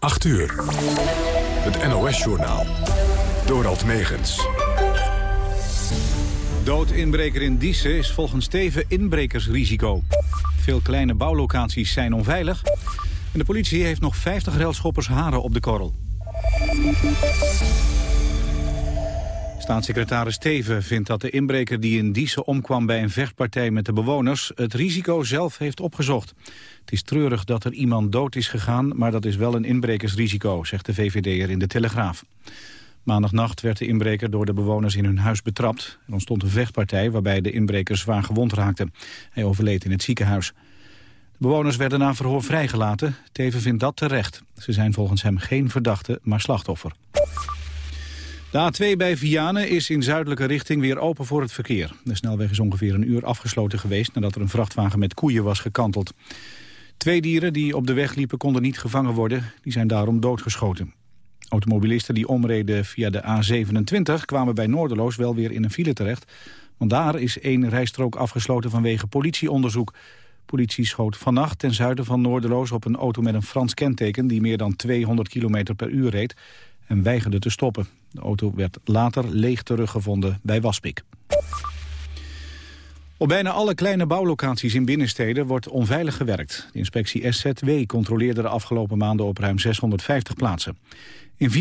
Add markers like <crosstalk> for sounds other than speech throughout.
8 uur. Het NOS-journaal. Dorald Megens. Doodinbreker in Diessen is volgens Steven inbrekersrisico. Veel kleine bouwlocaties zijn onveilig. En de politie heeft nog 50 railschoppers haren op de korrel. Staatssecretaris Steven vindt dat de inbreker die in Diessen omkwam bij een vechtpartij met de bewoners het risico zelf heeft opgezocht. Het is treurig dat er iemand dood is gegaan, maar dat is wel een inbrekersrisico, zegt de VVD'er in de Telegraaf. Maandagnacht werd de inbreker door de bewoners in hun huis betrapt. Er ontstond een vechtpartij waarbij de inbreker zwaar gewond raakte. Hij overleed in het ziekenhuis. De bewoners werden na verhoor vrijgelaten. Teven vindt dat terecht. Ze zijn volgens hem geen verdachte, maar slachtoffer. De A2 bij Vianen is in zuidelijke richting weer open voor het verkeer. De snelweg is ongeveer een uur afgesloten geweest nadat er een vrachtwagen met koeien was gekanteld. Twee dieren die op de weg liepen konden niet gevangen worden. Die zijn daarom doodgeschoten. Automobilisten die omreden via de A27 kwamen bij Noorderloos wel weer in een file terecht. Want daar is één rijstrook afgesloten vanwege politieonderzoek. Politie schoot vannacht ten zuiden van Noorderloos op een auto met een Frans kenteken... die meer dan 200 km per uur reed en weigerde te stoppen. De auto werd later leeg teruggevonden bij Waspik. Op bijna alle kleine bouwlocaties in binnensteden wordt onveilig gewerkt. De inspectie SZW controleerde de afgelopen maanden op ruim 650 plaatsen. In 84%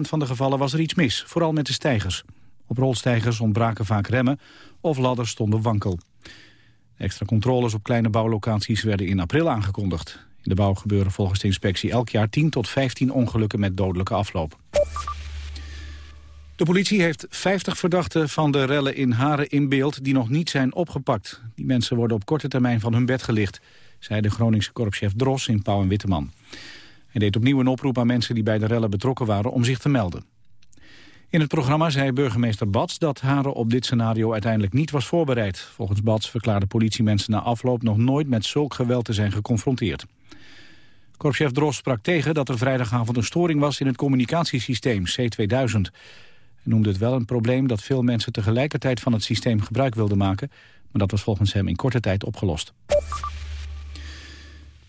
van de gevallen was er iets mis, vooral met de stijgers. Op rolstijgers ontbraken vaak remmen of ladders stonden wankel. extra controles op kleine bouwlocaties werden in april aangekondigd. In de bouw gebeuren volgens de inspectie elk jaar 10 tot 15 ongelukken met dodelijke afloop. De politie heeft 50 verdachten van de rellen in Haren in beeld die nog niet zijn opgepakt. Die mensen worden op korte termijn van hun bed gelicht, zei de Groningse korpschef Dros in Pauw en Witteman. Hij deed opnieuw een oproep aan mensen die bij de rellen betrokken waren om zich te melden. In het programma zei burgemeester Bats dat Haren op dit scenario uiteindelijk niet was voorbereid. Volgens Bats verklaarden politiemensen na afloop nog nooit met zulk geweld te zijn geconfronteerd. Korpschef Dros sprak tegen dat er vrijdagavond een storing was in het communicatiesysteem C2000. Noemde het wel een probleem dat veel mensen tegelijkertijd van het systeem gebruik wilden maken, maar dat was volgens hem in korte tijd opgelost.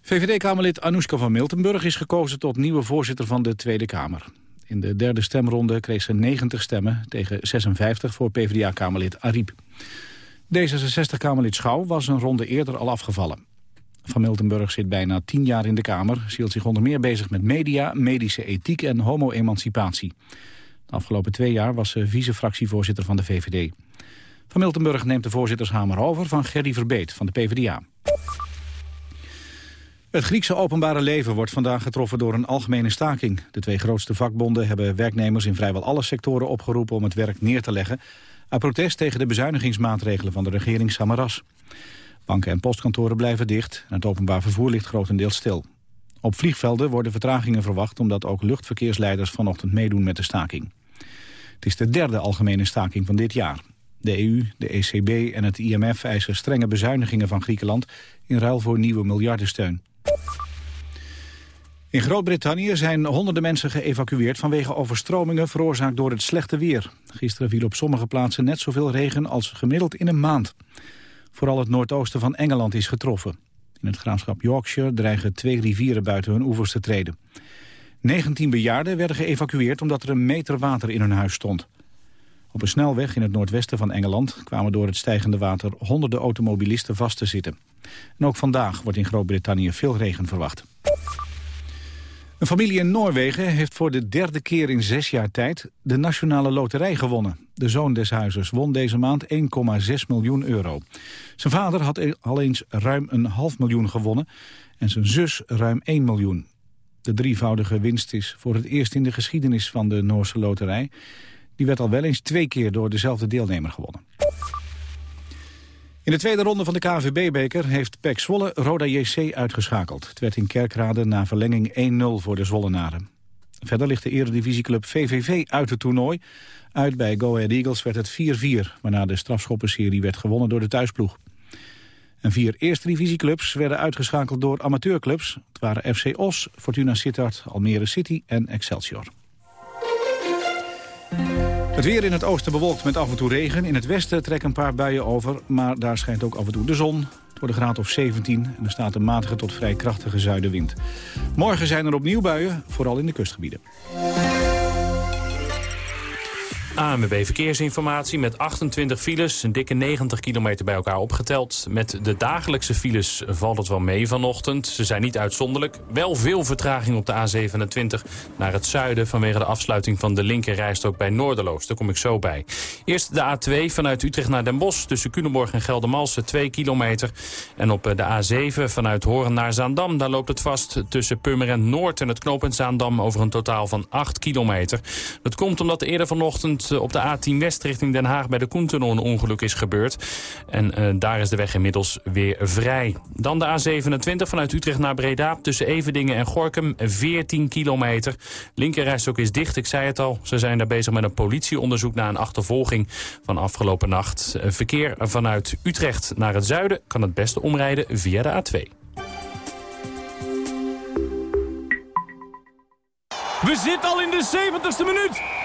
VVD-Kamerlid Anoushka van Miltenburg is gekozen tot nieuwe voorzitter van de Tweede Kamer. In de derde stemronde kreeg ze 90 stemmen tegen 56 voor PvdA-Kamerlid Ariep. D66-Kamerlid Schouw was een ronde eerder al afgevallen. Van Miltenburg zit bijna tien jaar in de Kamer. Hield zich onder meer bezig met media, medische ethiek en homo-emancipatie. Afgelopen twee jaar was ze vice-fractievoorzitter van de VVD. Van Miltenburg neemt de voorzittershamer over van Gerry Verbeet van de PvdA. Het Griekse openbare leven wordt vandaag getroffen door een algemene staking. De twee grootste vakbonden hebben werknemers in vrijwel alle sectoren opgeroepen om het werk neer te leggen... uit protest tegen de bezuinigingsmaatregelen van de regering Samaras. Banken en postkantoren blijven dicht en het openbaar vervoer ligt grotendeels stil. Op vliegvelden worden vertragingen verwacht omdat ook luchtverkeersleiders vanochtend meedoen met de staking. Het is de derde algemene staking van dit jaar. De EU, de ECB en het IMF eisen strenge bezuinigingen van Griekenland in ruil voor nieuwe miljardensteun. In Groot-Brittannië zijn honderden mensen geëvacueerd vanwege overstromingen veroorzaakt door het slechte weer. Gisteren viel op sommige plaatsen net zoveel regen als gemiddeld in een maand. Vooral het noordoosten van Engeland is getroffen. In het graafschap Yorkshire dreigen twee rivieren buiten hun oevers te treden. 19 bejaarden werden geëvacueerd omdat er een meter water in hun huis stond. Op een snelweg in het noordwesten van Engeland kwamen door het stijgende water honderden automobilisten vast te zitten. En ook vandaag wordt in Groot-Brittannië veel regen verwacht. Een familie in Noorwegen heeft voor de derde keer in zes jaar tijd de nationale loterij gewonnen. De zoon des huizes won deze maand 1,6 miljoen euro. Zijn vader had al eens ruim een half miljoen gewonnen en zijn zus ruim 1 miljoen. De drievoudige winst is voor het eerst in de geschiedenis van de Noorse loterij. Die werd al wel eens twee keer door dezelfde deelnemer gewonnen. In de tweede ronde van de KNVB-beker heeft PEC Zwolle Roda JC uitgeschakeld. Het werd in Kerkrade na verlenging 1-0 voor de Zwollenaren. Verder ligt de eredivisieclub VVV uit het toernooi. Uit bij Go Ahead Eagles werd het 4-4, waarna de strafschoppenserie werd gewonnen door de thuisploeg. En vier eerste divisieclubs werden uitgeschakeld door amateurclubs. Het waren FC Os, Fortuna Sittard, Almere City en Excelsior. Het weer in het oosten bewolkt met af en toe regen. In het westen trekken een paar buien over, maar daar schijnt ook af en toe de zon. Het wordt een graad of 17 en er staat een matige tot vrij krachtige zuidenwind. Morgen zijn er opnieuw buien, vooral in de kustgebieden. ANWB Verkeersinformatie met 28 files, een dikke 90 kilometer bij elkaar opgeteld. Met de dagelijkse files valt het wel mee vanochtend. Ze zijn niet uitzonderlijk. Wel veel vertraging op de A27 naar het zuiden... vanwege de afsluiting van de linkerrijstrook bij Noorderloos. Daar kom ik zo bij. Eerst de A2 vanuit Utrecht naar Den Bosch... tussen Culemborg en Geldermalsen 2 kilometer. En op de A7 vanuit Horen naar Zaandam... daar loopt het vast tussen Purmerend Noord en het knooppunt Zaandam... over een totaal van 8 kilometer. Dat komt omdat eerder vanochtend eh, op de A10 West richting Den Haag bij de Koentunnel een ongeluk is gebeurd. En uh, daar is de weg inmiddels weer vrij. Dan de A27 vanuit Utrecht naar Breda tussen Evedingen en Gorkum 14 kilometer. Linkerrijstok is dicht, ik zei het al. Ze zijn daar bezig met een politieonderzoek naar een achtervolging van afgelopen nacht. Eh, verkeer vanuit Utrecht naar het zuiden kan het beste omrijden via de A2. We zitten al in de 70ste minuut.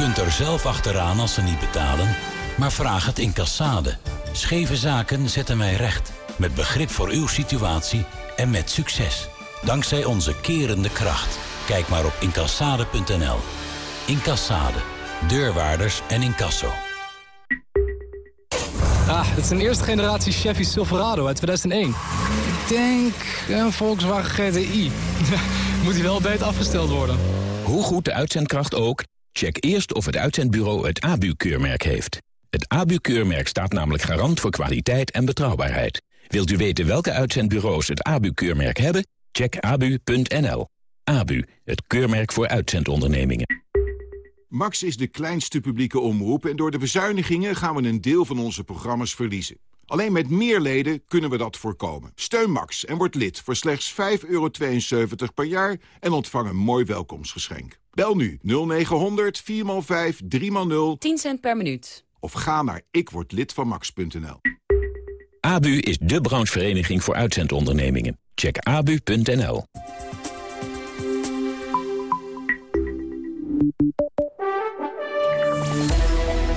kunt er zelf achteraan als ze niet betalen, maar vraag het in Cassade. Scheve zaken zetten wij recht, met begrip voor uw situatie en met succes. Dankzij onze kerende kracht. Kijk maar op incassade.nl. Incassade. Deurwaarders en incasso. Ah, het is een eerste generatie Chevy Silverado uit 2001. Ik denk een Volkswagen GTI. <laughs> Moet hij wel beter afgesteld worden. Hoe goed de uitzendkracht ook... Check eerst of het uitzendbureau het ABU-keurmerk heeft. Het ABU-keurmerk staat namelijk garant voor kwaliteit en betrouwbaarheid. Wilt u weten welke uitzendbureaus het ABU-keurmerk hebben? Check abu.nl. ABU, het keurmerk voor uitzendondernemingen. Max is de kleinste publieke omroep en door de bezuinigingen gaan we een deel van onze programma's verliezen. Alleen met meer leden kunnen we dat voorkomen. Steun Max en word lid voor slechts 5,72 per jaar en ontvang een mooi welkomstgeschenk. Bel nu 0900 4x5 3x0 10 cent per minuut. Of ga naar ikwordlidvanmax.nl. ABU is de branchevereniging voor uitzendondernemingen. Check abu.nl.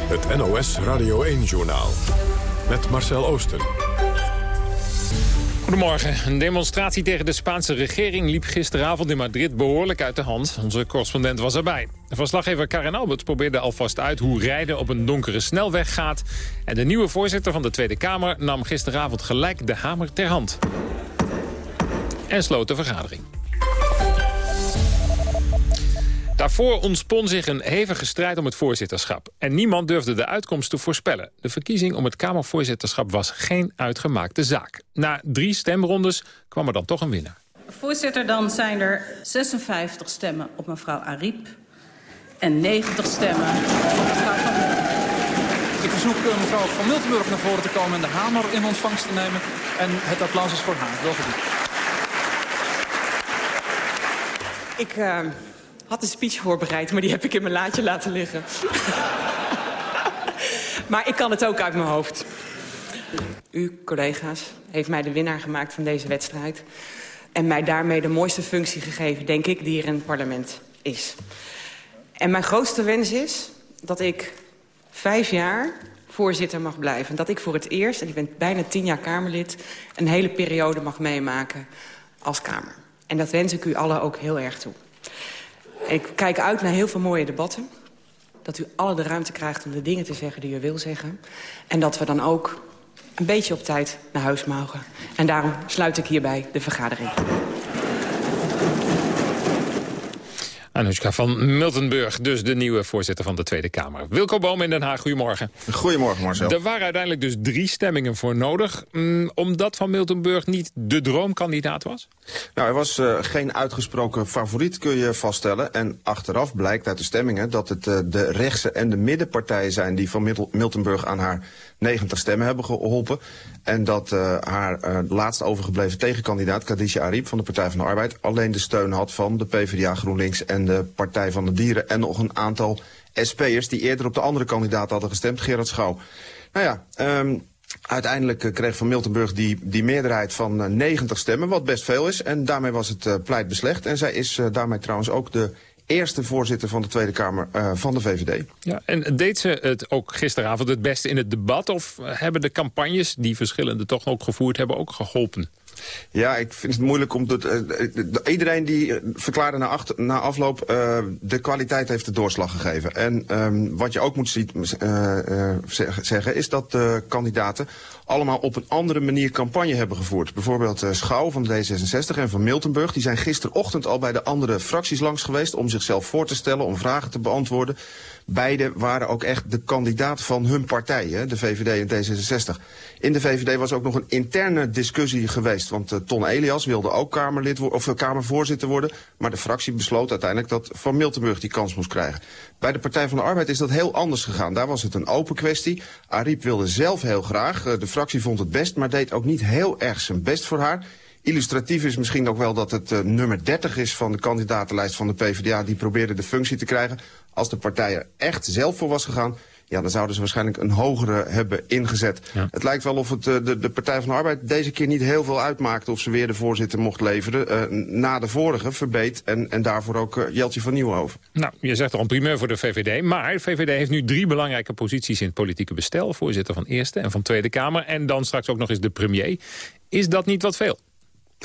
Het NOS Radio 1-journaal. Met Marcel Oosten. Goedemorgen. Een demonstratie tegen de Spaanse regering liep gisteravond in Madrid behoorlijk uit de hand. Onze correspondent was erbij. Verslaggever Karen Albert probeerde alvast uit hoe rijden op een donkere snelweg gaat. En de nieuwe voorzitter van de Tweede Kamer nam gisteravond gelijk de hamer ter hand. En sloot de vergadering. Daarvoor ontspon zich een hevige strijd om het voorzitterschap. En niemand durfde de uitkomst te voorspellen. De verkiezing om het Kamervoorzitterschap was geen uitgemaakte zaak. Na drie stemrondes kwam er dan toch een winnaar. Voorzitter, dan zijn er 56 stemmen op mevrouw Ariep... en 90 stemmen op mevrouw Van Ik verzoek eh, mevrouw Van Miltenburg naar voren te komen... en de hamer in ontvangst te nemen. En het applaus is voor haar. Wel Ik... Uh had een speech voorbereid, maar die heb ik in mijn laadje laten liggen. <laughs> maar ik kan het ook uit mijn hoofd. U, collega's, heeft mij de winnaar gemaakt van deze wedstrijd. En mij daarmee de mooiste functie gegeven, denk ik, die er in het parlement is. En mijn grootste wens is dat ik vijf jaar voorzitter mag blijven. Dat ik voor het eerst, en ik ben bijna tien jaar Kamerlid... een hele periode mag meemaken als Kamer. En dat wens ik u allen ook heel erg toe. Ik kijk uit naar heel veel mooie debatten. Dat u alle de ruimte krijgt om de dingen te zeggen die u wil zeggen. En dat we dan ook een beetje op tijd naar huis mogen. En daarom sluit ik hierbij de vergadering. Anoushka van Miltenburg, dus de nieuwe voorzitter van de Tweede Kamer. Wilco Boom in Den Haag, goedemorgen. Goedemorgen Marcel. Er waren uiteindelijk dus drie stemmingen voor nodig. Mm, omdat Van Miltenburg niet de droomkandidaat was? Nou, hij was uh, geen uitgesproken favoriet, kun je vaststellen. En achteraf blijkt uit de stemmingen dat het uh, de rechtse en de middenpartijen zijn... die Van Miltenburg aan haar 90 stemmen hebben geholpen. En dat uh, haar uh, laatst overgebleven tegenkandidaat, Khadija Ariep van de Partij van de Arbeid... alleen de steun had van de PvdA, GroenLinks en de Partij van de Dieren... en nog een aantal SP'ers die eerder op de andere kandidaat hadden gestemd, Gerard Schouw. Nou ja, um, Uiteindelijk uh, kreeg Van Miltenburg die, die meerderheid van uh, 90 stemmen, wat best veel is. En daarmee was het pleit beslecht. En zij is daarmee trouwens ook de eerste voorzitter van de Tweede Kamer uh, van de VVD. Ja, en deed ze het ook gisteravond het beste in het debat? Of hebben de campagnes die verschillende toch ook gevoerd hebben ook geholpen? Ja, ik vind het moeilijk om... Het, uh, iedereen die verklaarde na, achter, na afloop... Uh, de kwaliteit heeft de doorslag gegeven. En um, wat je ook moet zien, zeggen... is dat de kandidaten allemaal op een andere manier campagne hebben gevoerd. Bijvoorbeeld uh, Schouw van D66 en van Miltenburg. Die zijn gisterochtend al bij de andere fracties langs geweest... om zichzelf voor te stellen, om vragen te beantwoorden. Beide waren ook echt de kandidaat van hun partij, hè, de VVD en D66. In de VVD was ook nog een interne discussie geweest. Want uh, Ton Elias wilde ook Kamerlid of uh, Kamervoorzitter worden. Maar de fractie besloot uiteindelijk dat Van Miltenburg die kans moest krijgen. Bij de Partij van de Arbeid is dat heel anders gegaan. Daar was het een open kwestie. Ariep wilde zelf heel graag. De fractie vond het best, maar deed ook niet heel erg zijn best voor haar. Illustratief is misschien ook wel dat het uh, nummer 30 is van de kandidatenlijst van de PvdA. Die probeerde de functie te krijgen. Als de partij er echt zelf voor was gegaan... Ja, dan zouden ze waarschijnlijk een hogere hebben ingezet. Ja. Het lijkt wel of het uh, de, de Partij van de Arbeid deze keer niet heel veel uitmaakte... of ze weer de voorzitter mocht leveren. Uh, na de vorige, Verbeet en, en daarvoor ook uh, Jeltje van Nieuwenhoven. Nou, je zegt al een primeur voor de VVD. Maar de VVD heeft nu drie belangrijke posities in het politieke bestel. Voorzitter van Eerste en van Tweede Kamer. En dan straks ook nog eens de premier. Is dat niet wat veel?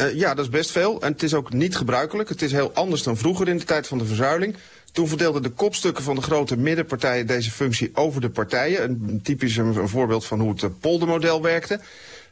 Uh, ja, dat is best veel. En het is ook niet gebruikelijk. Het is heel anders dan vroeger in de tijd van de verzuiling. Toen verdeelden de kopstukken van de grote middenpartijen deze functie over de partijen. Een typisch een, voorbeeld van hoe het poldermodel werkte.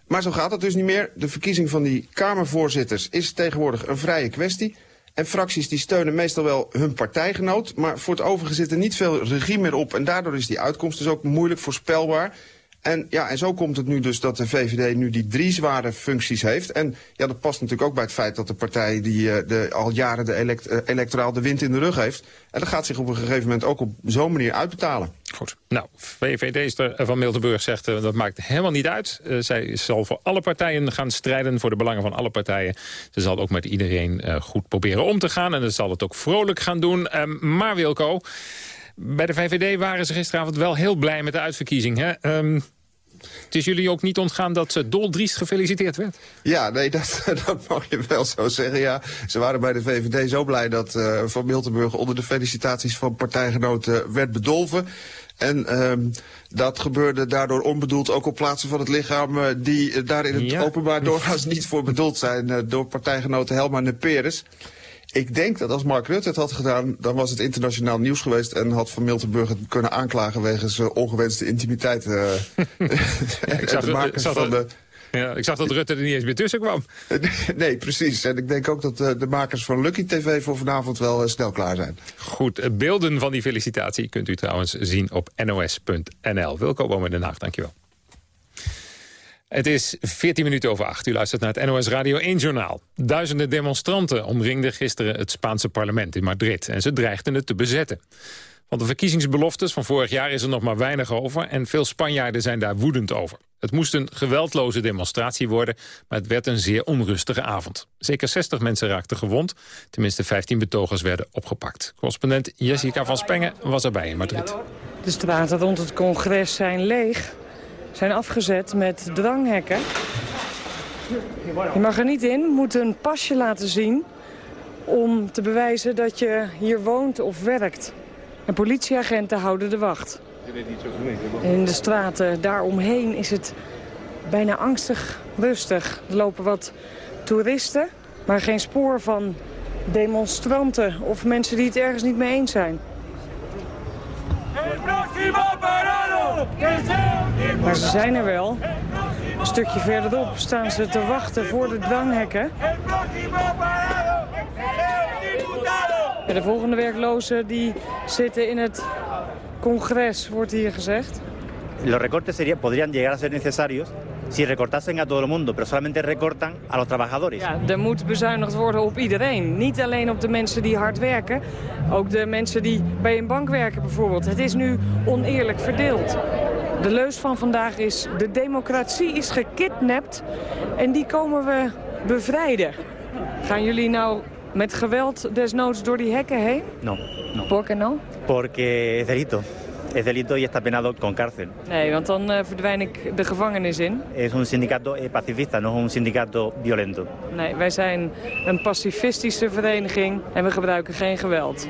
Maar zo gaat het dus niet meer. De verkiezing van die Kamervoorzitters is tegenwoordig een vrije kwestie. En fracties die steunen meestal wel hun partijgenoot. Maar voor het overige zit er niet veel regie meer op. En daardoor is die uitkomst dus ook moeilijk voorspelbaar. En, ja, en zo komt het nu dus dat de VVD nu die drie zware functies heeft. En ja, dat past natuurlijk ook bij het feit dat de partij die uh, de, al jaren de uh, electoraal de wind in de rug heeft. En dat gaat zich op een gegeven moment ook op zo'n manier uitbetalen. Goed. Nou, VVD van Miltenburg zegt dat maakt helemaal niet uit. Zij zal voor alle partijen gaan strijden, voor de belangen van alle partijen. Ze zal ook met iedereen goed proberen om te gaan. En ze zal het ook vrolijk gaan doen. Um, maar Wilco, bij de VVD waren ze gisteravond wel heel blij met de uitverkiezing. Hè? Um, het is jullie ook niet ontgaan dat ze doldriest gefeliciteerd werd? Ja, nee, <laughs> dat, dat mag je wel zo zeggen, ja. Ze waren bij de VVD zo blij dat uh, Van Miltenburg onder de felicitaties van partijgenoten werd bedolven. En um, dat gebeurde daardoor onbedoeld ook op plaatsen van het lichaam... Uh, die daar in het ja. openbaar doorgaans niet voor bedoeld zijn... Uh, door partijgenoten Helma Neperes. Ik denk dat als Mark Rutte het had gedaan, dan was het internationaal nieuws geweest... en had Van Miltenburg het kunnen aanklagen wegens uh, ongewenste intimiteit. <laughs> Uh, ik zag, de... Ja, ik zag dat Rutte er niet eens meer tussen kwam. nee, precies. En ik denk ook dat de makers van Lucky TV voor vanavond wel uh, snel klaar zijn. Goed, beelden van die felicitatie kunt u trouwens zien op nos.nl. Wilco in Den Haag, dankjewel. Het is 14 minuten over 8. U luistert naar het NOS Radio 1 Journaal. Duizenden demonstranten omringden gisteren het Spaanse parlement in Madrid... en ze dreigden het te bezetten. Van de verkiezingsbeloftes van vorig jaar is er nog maar weinig over... en veel Spanjaarden zijn daar woedend over. Het moest een geweldloze demonstratie worden... maar het werd een zeer onrustige avond. Zeker 60 mensen raakten gewond. Tenminste 15 betogers werden opgepakt. Correspondent Jessica van Spengen was erbij in Madrid. De straten rond het congres zijn leeg zijn afgezet met dranghekken. Je mag er niet in, moet een pasje laten zien om te bewijzen dat je hier woont of werkt. En politieagenten houden de wacht. In de straten daaromheen is het bijna angstig rustig. Er lopen wat toeristen, maar geen spoor van demonstranten of mensen die het ergens niet mee eens zijn. Maar ze zijn er wel. Een stukje verderop staan ze te wachten voor de dwanghekken. En de volgende werklozen die zitten in het congres, wordt hier gezegd. Los recortes podrían llegar a ser necesarios si recortasen a todo el mundo, pero solamente recortan a los trabajadores. Ja, er moet bezuinigd worden op iedereen. Niet alleen op de mensen die hard werken. Ook de mensen die bij een bank werken bijvoorbeeld. Het is nu oneerlijk verdeeld. De leus van vandaag is... de democratie is gekidnapt en die komen we bevrijden. Gaan jullie nou met geweld desnoods door die hekken heen? No, no. ¿Por qué no? Porque es delito. Es delito y está penado con cárcel. Nee, want dan uh, verdwijn ik de gevangenis in. Es un sindicato eh, pacifista, no un sindicato violento. Nee, wij zijn een pacifistische vereniging en we gebruiken geen geweld.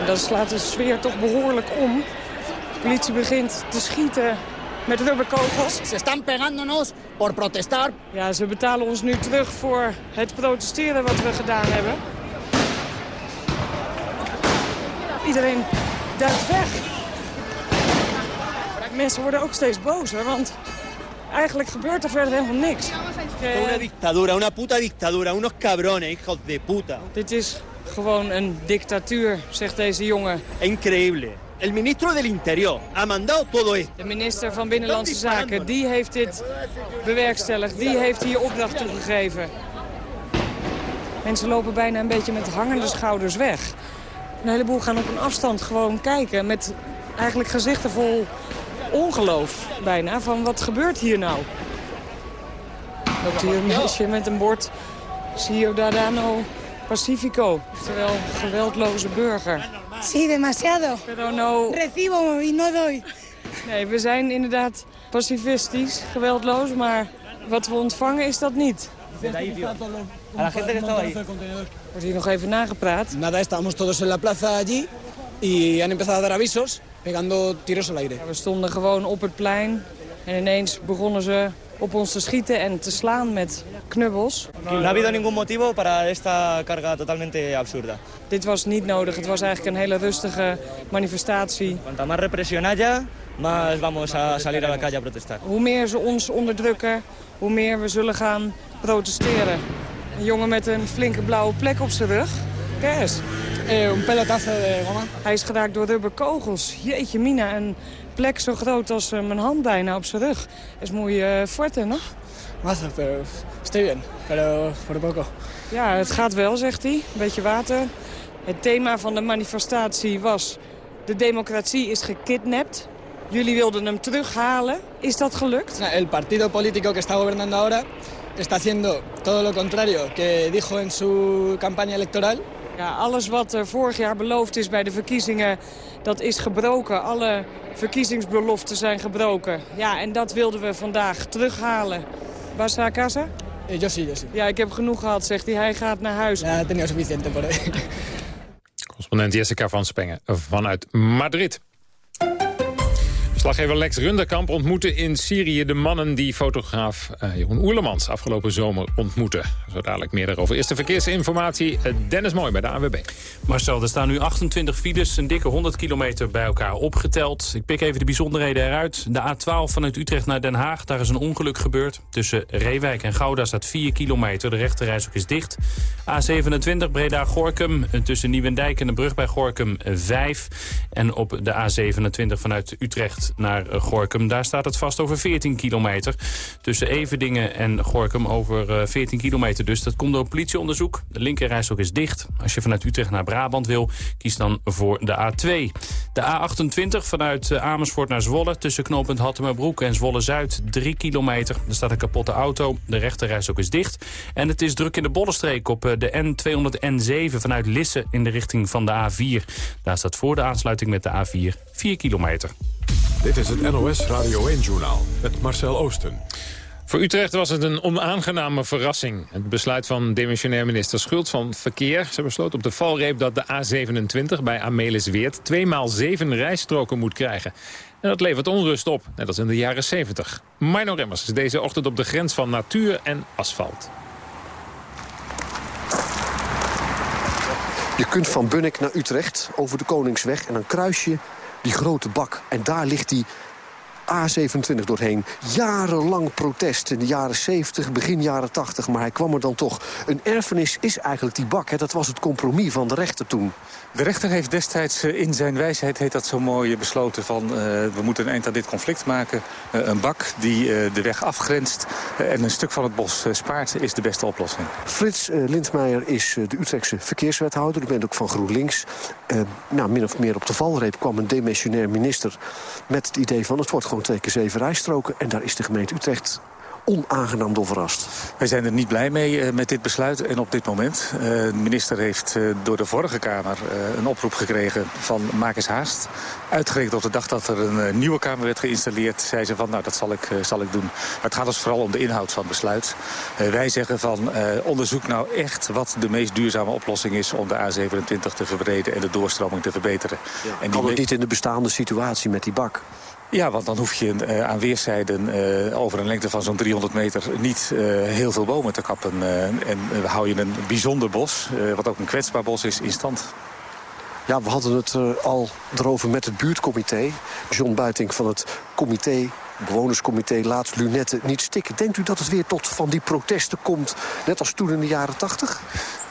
En dan slaat de sfeer toch behoorlijk om. De politie begint te schieten met rubberkogels. Se están pegándonos por protestar. Ja, ze betalen ons nu terug voor het protesteren wat we gedaan hebben. Iedereen duikt weg. Mensen worden ook steeds bozer, want eigenlijk gebeurt er verder helemaal niks. Una dictadura, una puta dictadura, unos cabrones, hijos de puta. Dit is gewoon een dictatuur, zegt deze jongen. Increíble. El ministro del Interior ha mandado todo esto. De minister van Binnenlandse Zaken, die heeft dit bewerkstelligd. Die heeft hier opdracht toegegeven. Mensen lopen bijna een beetje met hangende schouders weg. Een heleboel gaan op een afstand gewoon kijken met eigenlijk gezichten vol ongeloof bijna. Van wat gebeurt hier nou? Loopt hier een meisje met een bord Ciudadano Pacifico. Oftewel geweldloze burger. Sí, demasiado. Pero no... Recibo y no doy. Nee, we zijn inderdaad pacifistisch, geweldloos, maar wat we ontvangen is dat niet. A la gente que estaba ahí. Wordt hier nog even nagepraat. Nada, estábamos todos en la plaza allí y han empezado a dar avisos pegando tiros al aire. Ja, we stonden gewoon op het plein en ineens begonnen ze op ons te schieten en te slaan met knubbels. No ha habido ningún motivo para esta carga totalmente absurda. Dit was niet nodig. Het was eigenlijk een hele rustige manifestatie. Cuanta más represión haya, más vamos a salir a la calle a protestar. Hoe meer ze ons onderdrukken, hoe meer we zullen gaan protesteren. Een jongen met een flinke blauwe plek op zijn rug. Kes. Eh, un pelotazo de goma. Hij is geraakt door rubberkogels. Jeetje mina, een plek zo groot als uh, mijn hand bijna op zijn rug. is muy uh, fuerte, no? Mazo, pero estoy bien, pero por poco. Ja, het gaat wel, zegt hij. Een beetje water. Het thema van de manifestatie was... de democratie is gekidnapt. Jullie wilden hem terughalen. Is dat gelukt? El partido político que está gobernando ahora está haciendo todo lo contrario que dijo en su campaña electoral. Ja, alles wat er vorig jaar beloofd is bij de verkiezingen, dat is gebroken. Alle verkiezingsbeloften zijn gebroken. Ja, en dat wilden we vandaag terughalen. Basa casa? Eh, yo sí, yo sí. Ja, ik heb genoeg gehad, zegt hij. Hij gaat naar huis. Ja, tenía suficiente por hoy. Correspondent Jessica van Spengen vanuit Madrid. Slaggever Lex Runderkamp ontmoette in Syrië de mannen die fotograaf uh, Jeroen Oerlemans afgelopen zomer ontmoette. Zo dadelijk meer daarover. Eerste verkeersinformatie, uh, Dennis Mooi bij de AWB. Marcel, er staan nu 28 files, een dikke 100 kilometer bij elkaar opgeteld. Ik pik even de bijzonderheden eruit. De A12 vanuit Utrecht naar Den Haag, daar is een ongeluk gebeurd. Tussen Reewijk en Gouda staat 4 kilometer, de rechterreis is dicht. A27 Breda-Gorkum, tussen Nieuwendijk en de brug bij Gorkum 5. En op de A27 vanuit Utrecht naar Gorkum. Daar staat het vast over 14 kilometer. Tussen Everdingen en Gorkum over 14 kilometer. Dus dat komt door politieonderzoek. De linkerrijstok is dicht. Als je vanuit Utrecht naar Brabant wil, kies dan voor de A2. De A28 vanuit Amersfoort naar Zwolle. Tussen knooppunt Hattemerbroek en Zwolle-Zuid 3 kilometer. Er staat een kapotte auto. De rechterrijstok is dicht. En het is druk in de Bollenstreek op de N207 vanuit Lisse in de richting van de A4. Daar staat voor de aansluiting met de A4 4 kilometer. Dit is het NOS Radio 1-journaal met Marcel Oosten. Voor Utrecht was het een onaangename verrassing. Het besluit van demissionair minister Schult van Verkeer. Ze besloot op de valreep dat de A27 bij Amelisweert... tweemaal zeven rijstroken moet krijgen. En dat levert onrust op, net als in de jaren 70. Mino Remmers is deze ochtend op de grens van natuur en asfalt. Je kunt van Bunnik naar Utrecht over de Koningsweg... en dan kruis je die grote bak. En daar ligt die A27 doorheen. Jarenlang protest in de jaren 70, begin jaren 80. Maar hij kwam er dan toch. Een erfenis is eigenlijk die bak. Hè. Dat was het compromis van de rechter toen. De rechter heeft destijds eh, in zijn wijsheid, heet dat zo mooi, besloten van... Uh, we moeten een eind aan dit conflict maken. Een bak die de weg afgrenst en een stuk van het bos spaart... is de beste oplossing. Frits Lindmeijer is de Utrechtse verkeerswethouder. U bent ook van GroenLinks. nou, min of meer op de valreep kwam een demissionair minister... met het idee van het wordt gewoon twee keer zeven rijstroken. En daar is de gemeente Utrecht onaangenaam door verrast. Wij zijn er niet blij mee uh, met dit besluit en op dit moment. Uh, de minister heeft uh, door de vorige Kamer een oproep gekregen van maak eens haast. Uitgerekend op de dag dat er een nieuwe Kamer werd geïnstalleerd... zei ze van nou dat zal ik, zal ik doen. Maar het gaat dus vooral om de inhoud van het besluit. wij zeggen van onderzoek nou echt wat de meest duurzame oplossing is... om de A27 te verbreden en de doorstroming te verbeteren. Ja, en kan het niet in de bestaande situatie met die bak? Ja, want dan hoef je uh, aan weerszijden uh, over een lengte van zo'n 300 meter niet uh, heel veel bomen te kappen. en hou je een bijzonder bos, wat ook een kwetsbaar bos is, in stand. Ja, we hadden het al erover met het buurtcomité. John Buiting van het comité bewonerscomité laat lunetten niet stikken. Denkt u dat het weer tot van die protesten komt, net als toen in de jaren 80?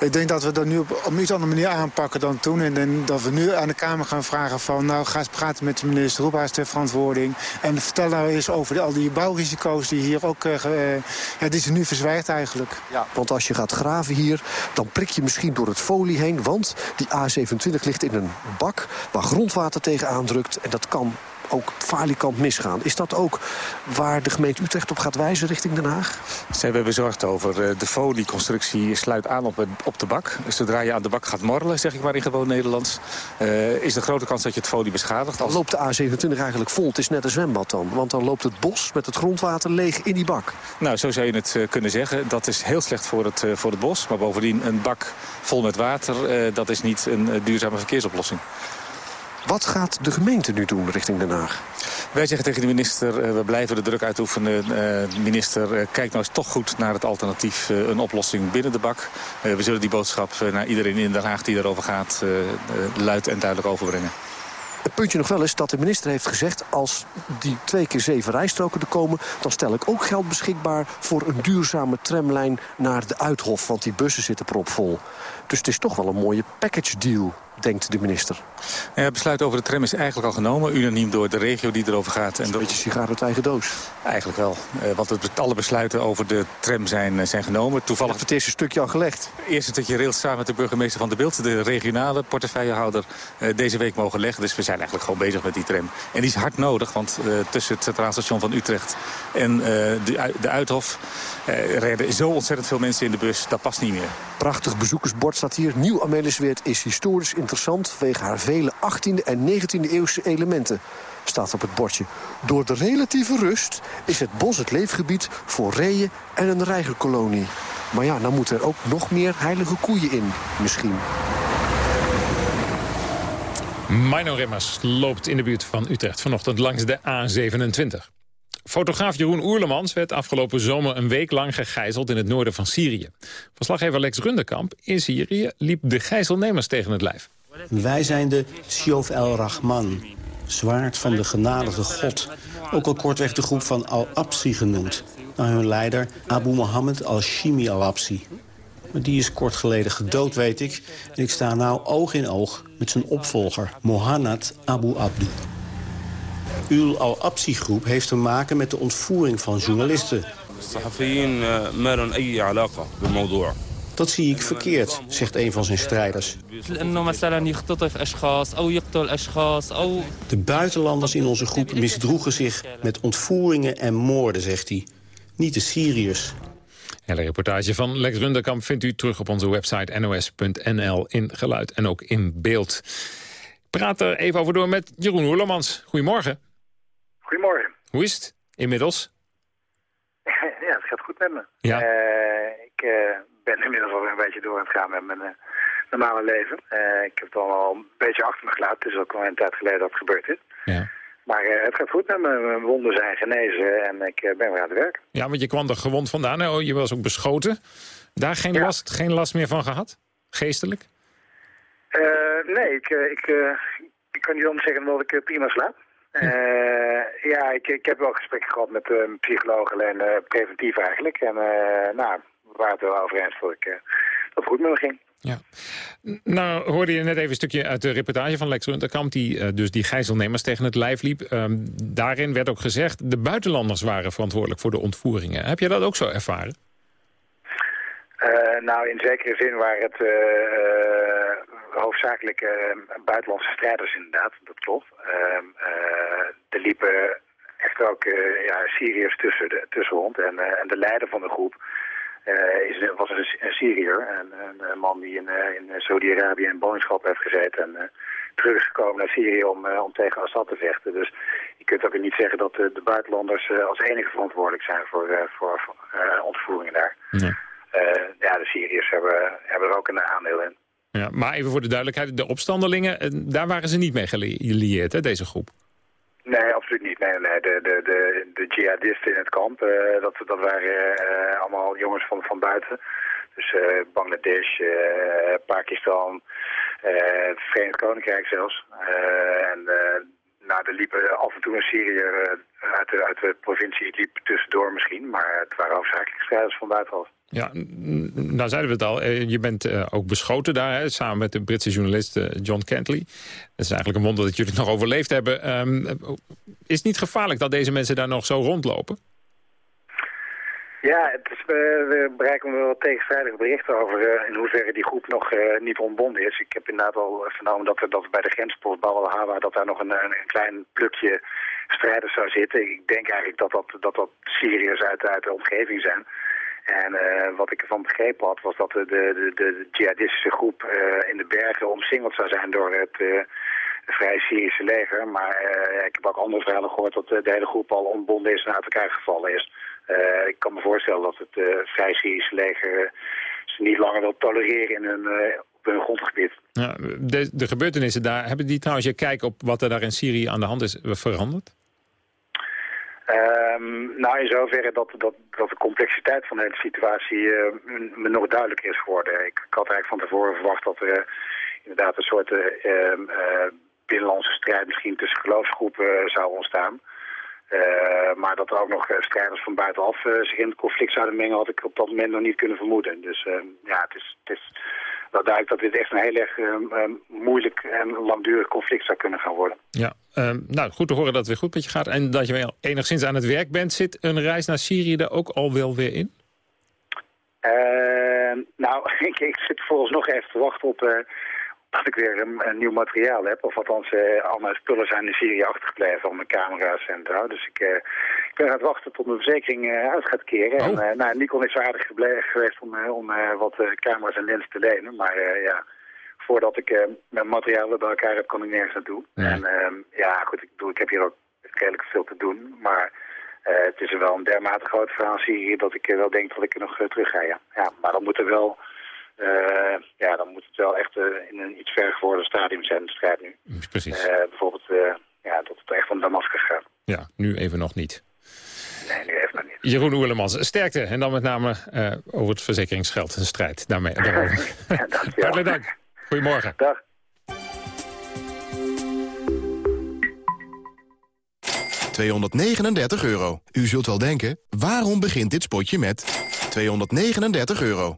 Ik denk dat we dat nu op, op een iets andere manier aanpakken dan toen. En, dat we nu aan de Kamer gaan vragen van... nou, ga eens praten met de minister, roep haar ter verantwoording. En vertel nou eens over al die bouwrisico's die hier ook... Uh, ja, die ze nu verzwijgt eigenlijk. Ja, want als je gaat graven hier, dan prik je misschien door het folie heen. Want die A27 ligt in een bak waar grondwater tegen aandrukt. En dat kan ook falikant misgaan. Is dat ook waar de gemeente Utrecht op gaat wijzen richting Den Haag? Ze hebben bezorgd over eh, de folieconstructie sluit aan op, op de bak. Zodra je aan de bak gaat morrelen, zeg ik maar in gewoon Nederlands... Uh, is de grote kans dat je het folie beschadigt. Dan loopt de A27 eigenlijk vol. Het is net een zwembad dan. Want dan loopt het bos met het grondwater leeg in die bak. Nou, zo zou je het uh, kunnen zeggen. Dat is heel slecht voor het, voor het bos. Maar bovendien een bak vol met water, dat is niet een duurzame verkeersoplossing. Wat gaat de gemeente nu doen richting Den Haag? Wij zeggen tegen de minister, uh, we blijven de druk uitoefenen. Uh, minister, uh, kijk nou eens toch goed naar het alternatief. een oplossing binnen de bak. we zullen die boodschap naar iedereen in Den Haag die erover gaat... luid en duidelijk overbrengen. Het puntje nog wel is dat de minister heeft gezegd... als die twee keer zeven rijstroken er komen... dan stel ik ook geld beschikbaar voor een duurzame tramlijn naar de Uithof. Want die bussen zitten propvol. Dus het is toch wel een mooie package deal denkt de minister. het besluit over de tram is eigenlijk al genomen. Unaniem door de regio die erover gaat. En een beetje sigaar uit eigen doos. Eigenlijk wel. Uh, want het, alle besluiten over de tram zijn, uh, zijn genomen. Toevallig het eerste stukje al gelegd. Eerst stukje rails samen met de burgemeester van de Beeld. De regionale portefeuillehouder uh, deze week mogen leggen. Dus we zijn eigenlijk gewoon bezig met die tram. En die is hard nodig. Want tussen het Centraal Station van Utrecht en de, de Uithof... rijden zo ontzettend veel mensen in de bus. Dat past niet meer. Prachtig bezoekersbord staat hier. Nieuw Amelisweert is historisch interessant... vanwege haar vele 18e en 19e eeuwse elementen staat op het bordje. Door de relatieve rust is het bos het leefgebied voor reeën en een reigerkolonie. Maar ja, dan moeten er ook nog meer heilige koeien in, misschien. Mino Rimmers loopt in de buurt van Utrecht vanochtend langs de A27. Fotograaf Jeroen Oerlemans werd afgelopen zomer een week lang gegijzeld in het noorden van Syrië. Verslaggever Lex Runderkamp in Syrië liep de gijzelnemers tegen het lijf. Wij zijn de Siof el-Rahman, zwaard van de genadige God. Ook al kortweg de groep van Al-Absi genoemd. Naar hun leider Abu Mohammed al-Shimi al-Absi. Maar die is kort geleden gedood, weet ik. En ik sta nou oog in oog met zijn opvolger, Mohanad Abu Abdu. Ul al-Absi-groep heeft te maken met de ontvoering van journalisten. Dat zie ik verkeerd, zegt een van zijn strijders. De buitenlanders in onze groep misdroegen zich met ontvoeringen en moorden, zegt hij. Niet de Syriërs. de reportage van Lex Runderkamp vindt u terug op onze website nos.nl in geluid en ook in beeld. Ik praat er even over door met Jeroen Hoerlemans. Goedemorgen. Goedemorgen. Hoe is het inmiddels? <laughs> ja, het gaat goed met me. Ja. Uh, ik uh, ben inmiddels al een beetje door aan het gaan met mijn uh, normale leven. ik heb het al een beetje achter me gelaten. Het is ook al een tijd geleden dat het gebeurd is. Ja. Maar het gaat goed met me. Mijn wonden zijn genezen en ik ben weer aan het werk. Ja, want je kwam er gewond vandaan. Oh, je was ook beschoten. Daar geen, last, geen last meer van gehad? Geestelijk? nee, ik, ik, ik kan niet anders zeggen dat ik eh, prima slaap. Uh, ja, ik, ik heb wel gesprekken gehad met een psycholoog, alleen uh, preventief eigenlijk. En nou, we waren het wel over eens dat, ik, goed met me ging. Ja. Nou hoorde je net even een stukje uit de reportage van Lex Runterkamp... die uh, dus die gijzelnemers tegen het lijf liep. Um, daarin werd ook gezegd... de buitenlanders waren verantwoordelijk voor de ontvoeringen. Heb jij dat ook zo ervaren? Uh, nou, in zekere zin waren het uh, hoofdzakelijk buitenlandse strijders inderdaad. Dat klopt. Ehm, er liepen echt ook ja, Syriërs tussen, de, tussen rond. En, en de leider van de groep uh, is, was een, een Syriër, een, een, man die in, uh, in Saudi-Arabië in ballingschap heeft gezeten en uh, terug is gekomen naar Syrië om, om tegen Assad te vechten. Dus je kunt ook niet zeggen dat de buitenlanders als enige verantwoordelijk zijn voor, voor ontvoeringen daar. Ja. ja, de Syriërs hebben, hebben er ook een aandeel in. Ja, maar even voor de duidelijkheid, de opstandelingen, daar waren ze niet mee gelieerd, hè, deze groep? Nee, absoluut niet. Nee, nee. De, de, de, de jihadisten in het kamp, uh, dat, dat waren uh, allemaal jongens van, van buiten. Dus uh, Bangladesh, Pakistan, het Verenigd Koninkrijk zelfs. en nou, er liepen af en toe een Syriër uit, de, uit de provincie liep tussendoor misschien. Maar het waren hoofdzakelijk strijders van buitenaf. Ja, nou zeiden we het al. Eh, je bent eh, ook beschoten daar, hè, samen met de Britse journalist eh, John Kentley. Het is eigenlijk een wonder dat jullie het nog overleefd hebben. Um, is het niet gevaarlijk dat deze mensen daar nog zo rondlopen? Ja, we bereiken wel tegenstrijdige berichten over in hoeverre die groep nog niet ontbonden is. Ik heb inderdaad al vernomen dat er, dat bij de grenspost Bawalhawa dat daar nog een, een, klein plukje strijders zou zitten. Ik denk eigenlijk dat dat, dat, dat Syriërs uit, uit de omgeving zijn. En uh, wat ik ervan begrepen had, was dat de, de, de, jihadistische groep uh, in de bergen omsingeld zou zijn door het uh, Vrije Syrische leger. Maar ik heb ook andere verhalen gehoord dat de hele groep al ontbonden is en uit elkaar gevallen is. ik kan me voorstellen dat het Vrije Syrische leger ze niet langer wil tolereren in hun, op hun grondgebied. Ja, de, de gebeurtenissen daar, hebben die trouwens je kijk op wat er daar in Syrië aan de hand is veranderd? Um, nou, in zoverre dat, dat, dat de complexiteit van de hele situatie uh, me nog duidelijker is geworden. Ik, had eigenlijk van tevoren verwacht dat er uh, inderdaad een soort uh, binnenlandse strijd misschien tussen geloofsgroepen zou ontstaan. Maar dat er ook nog strijders van buitenaf zich in het conflict zouden mengen, had ik op dat moment nog niet kunnen vermoeden. Dus ehm, ja, het is, het is wel duidelijk dat dit echt een heel erg moeilijk en langdurig conflict zou kunnen gaan worden. Ja, Ehm, nou, goed te horen dat het weer goed met je gaat. En dat je wel enigszins aan het werk bent. Zit een reis naar Syrië er ook al wel weer in? Nou, <laughs> ik, ik, zit volgens nog even te wachten op dat ik weer een, nieuw materiaal heb. Of althans, uh, al mijn spullen zijn in Syrië achtergebleven. Al mijn camera's en zo. Dus ik, eh, ik ben aan het wachten tot mijn verzekering uit gaat keren. Oh. En, nou, Nikon is zo aardig geweest om, om wat camera's en lenzen te lenen. Maar ja voordat ik mijn materialen bij elkaar heb, kon ik nergens naartoe. Ja. En uh, ja, goed, ik, bedoel, ik heb hier ook redelijk veel te doen. Maar het is wel een dermate groot verhaal hier dat ik wel denk dat ik er nog terug ga. Ja. ja, maar dan moet er wel... ja, dan moet het wel echt in een iets vergevorderd stadium zijn, de strijd nu. Precies. bijvoorbeeld ja, dat het echt van Damascus gaat. Ja, nu even nog niet. Nee, nu even nog niet. Jeroen Oerlemans, sterkte. En dan met name over het verzekeringsgeld, een strijd daarmee. <laughs> Daarover. ja, Hartelijk dank. Goedemorgen. Dag. ...239 euro. U zult wel denken, waarom begint dit spotje met 239 euro?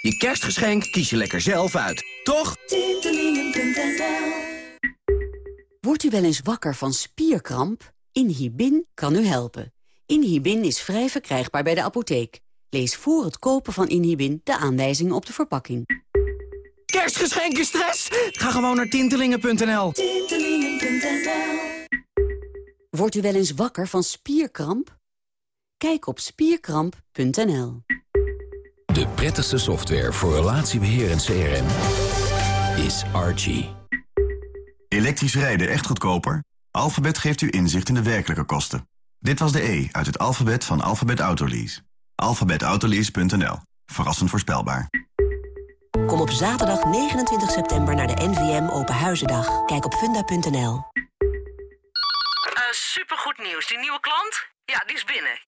Je kerstgeschenk kies je lekker zelf uit, toch? Wordt u wel eens wakker van spierkramp? Inhibin kan u helpen. Inhibin is vrij verkrijgbaar bij de apotheek. Lees voor het kopen van Inhibin de aanwijzingen op de verpakking. Kerstgeschenken stress? Ga gewoon naar tintelingen.nl. Wordt u wel eens wakker van spierkramp? Kijk op spierkramp.nl. De prettigste software voor relatiebeheer en CRM is Archie. Elektrisch rijden echt goedkoper? Alphabet geeft u inzicht in de werkelijke kosten. Dit was de E uit het alfabet van Alphabet Autolease. alphabetautolease.nl. Verrassend voorspelbaar. Kom op zaterdag 29 september naar de NVM Open Huizendag. Kijk op funda.nl. Uh, supergoed nieuws. Die nieuwe klant? Ja, die is binnen.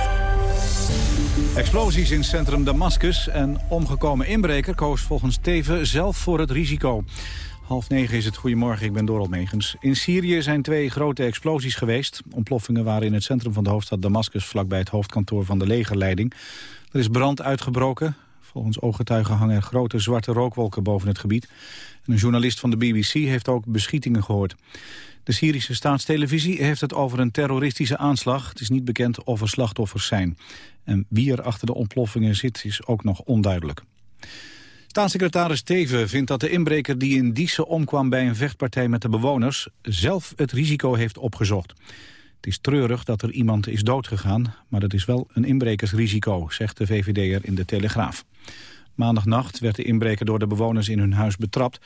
Explosies in centrum Damascus en omgekomen inbreker koos volgens Teven zelf voor het risico. Half negen is het. Goedemorgen, ik ben Dorald Megens. In Syrië zijn twee grote explosies geweest. Ontploffingen waren in het centrum van de hoofdstad Damascus... vlakbij het hoofdkantoor van de legerleiding. Er is brand uitgebroken. Volgens ooggetuigen hangen er grote zwarte rookwolken boven het gebied. En een journalist van de BBC heeft ook beschietingen gehoord. De Syrische staatstelevisie heeft het over een terroristische aanslag. Het is niet bekend of er slachtoffers zijn. En wie er achter de ontploffingen zit is ook nog onduidelijk. Staatssecretaris Teven vindt dat de inbreker die in Diesse omkwam bij een vechtpartij met de bewoners zelf het risico heeft opgezocht. Het is treurig dat er iemand is doodgegaan, maar dat is wel een inbrekersrisico, zegt de VVD'er in de Telegraaf. Maandagnacht werd de inbreker door de bewoners in hun huis betrapt.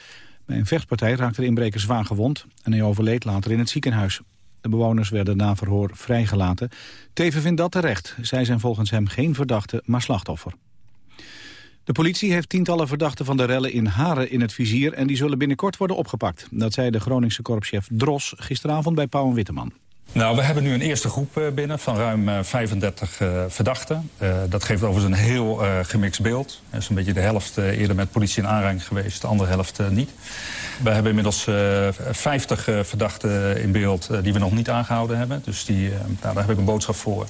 Bij een vechtpartij raakte de inbreker zwaar gewond en hij overleed later in het ziekenhuis. De bewoners werden na verhoor vrijgelaten. Teven vindt dat terecht. Zij zijn volgens hem geen verdachte, maar slachtoffer. De politie heeft tientallen verdachten van de rellen in Haren in het vizier... en die zullen binnenkort worden opgepakt. Dat zei de Groningse korpschef Dros gisteravond bij Pauw en Witteman. Nou, we hebben nu een eerste groep uh, binnen van ruim uh, 35 uh, verdachten. Eh, dat geeft overigens een heel gemixt beeld. Er is een beetje de helft eerder met politie in aanraking geweest, de andere helft niet. We hebben inmiddels 50 verdachten in beeld die we nog niet aangehouden hebben. Dus die, nou, daar heb ik een boodschap voor.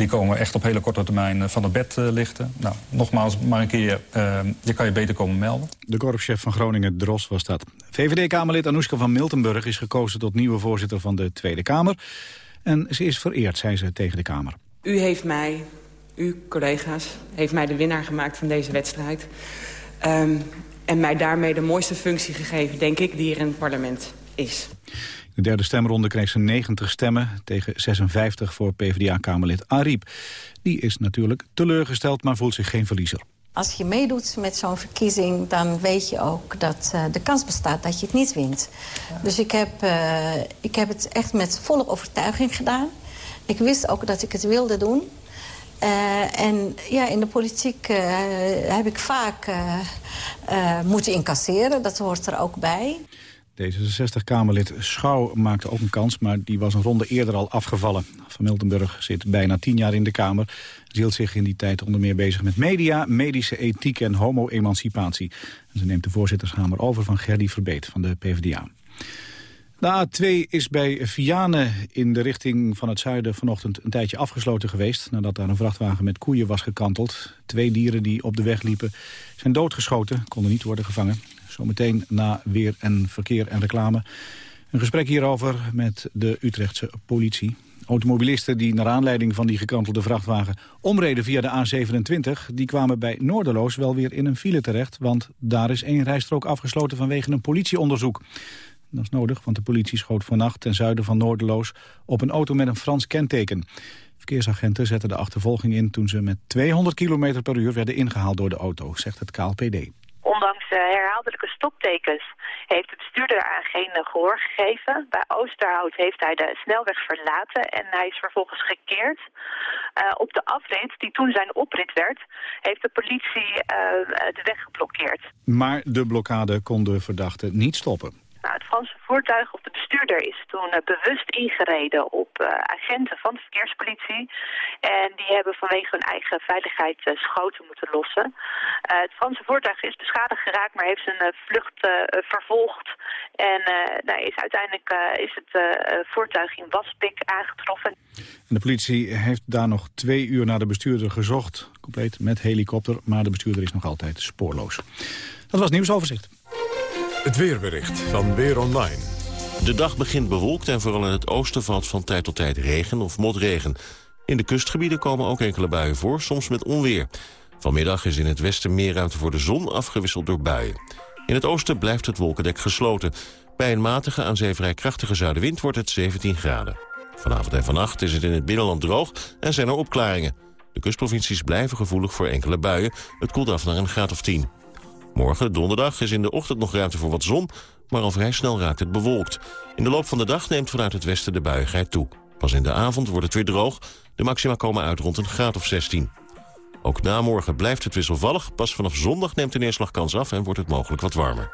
Die komen echt op hele korte termijn van het bed lichten. Nou, nogmaals, maar een keer, je kan je beter komen melden. De korpschef van Groningen, Dros, was dat. VVD-Kamerlid Anoushka van Miltenburg is gekozen tot nieuwe voorzitter van de Tweede Kamer. En ze is vereerd, zei ze tegen de Kamer. U heeft mij, uw collega's, heeft mij de winnaar gemaakt van deze wedstrijd. Um, en mij daarmee de mooiste functie gegeven, denk ik, die er in het parlement is. In de derde stemronde kreeg ze 90 stemmen tegen 56 voor PvdA-Kamerlid Ariep. Die is natuurlijk teleurgesteld, maar voelt zich geen verliezer. Als je meedoet met zo'n verkiezing, dan weet je ook dat uh, de kans bestaat dat je het niet wint. Ja. Dus ik heb, uh, ik heb het echt met volle overtuiging gedaan. Ik wist ook dat ik het wilde doen. Uh, en ja, in de politiek heb ik vaak moeten incasseren. Dat hoort er ook bij. D66-Kamerlid Schouw maakte ook een kans, maar die was een ronde eerder al afgevallen. Van Miltenburg zit bijna tien jaar in de Kamer. Ze hield zich in die tijd onder meer bezig met media, medische ethiek en homo-emancipatie. Ze neemt de voorzittershamer over van Gerdy Verbeet van de PvdA. De A2 is bij Vianen in de richting van het zuiden vanochtend een tijdje afgesloten geweest... nadat daar een vrachtwagen met koeien was gekanteld. Twee dieren die op de weg liepen zijn doodgeschoten, konden niet worden gevangen. Zometeen na weer en verkeer en reclame. Een gesprek hierover met de Utrechtse politie. Automobilisten die naar aanleiding van die gekantelde vrachtwagen omreden via de A27... die kwamen bij Noorderloos wel weer in een file terecht... want daar is één rijstrook afgesloten vanwege een politieonderzoek. Dat is nodig, want de politie schoot vannacht ten zuiden van Noorderloos... op een auto met een Frans kenteken. Verkeersagenten zetten de achtervolging in toen ze met 200 km per uur werden ingehaald door de auto, zegt het KLPD. Ondanks herhaaldelijke stoptekens heeft de bestuurder aan geen gehoor gegeven. Bij Oosterhout heeft hij de snelweg verlaten en hij is vervolgens gekeerd. Uh, op de afrit, die toen zijn oprit werd, heeft de politie de weg geblokkeerd. Maar de blokkade kon de verdachte niet stoppen. Nou, het Franse voertuig of de bestuurder is toen uh, bewust ingereden op uh, agenten van de verkeerspolitie. En die hebben vanwege hun eigen veiligheid uh, schoten moeten lossen. het Franse voertuig is beschadigd geraakt, maar heeft zijn vlucht vervolgd. En nou, is uiteindelijk is het voertuig in Waspik aangetroffen. En de politie heeft daar nog twee uur naar de bestuurder gezocht. Compleet met helikopter, maar de bestuurder is nog altijd spoorloos. Dat was het nieuwsoverzicht. Het weerbericht van Weer Online. De dag begint bewolkt en vooral in het oosten valt van tijd tot tijd regen of motregen. In de kustgebieden komen ook enkele buien voor, soms met onweer. Vanmiddag is in het westen meer ruimte voor de zon, afgewisseld door buien. In het oosten blijft het wolkendek gesloten. Bij een matige, aan zee vrij krachtige zuidenwind wordt het 17 graden. Vanavond en vannacht is het in het binnenland droog en zijn er opklaringen. De kustprovincies blijven gevoelig voor enkele buien. Het koelt af naar een graad of 10. Morgen, donderdag, is in de ochtend nog ruimte voor wat zon... maar al vrij snel raakt het bewolkt. In de loop van de dag neemt vanuit het westen de buiigheid toe. Pas in de avond wordt het weer droog. De maxima komen uit rond een graad of 16. Ook na morgen blijft het wisselvallig. Pas vanaf zondag neemt de neerslagkans af en wordt het mogelijk wat warmer.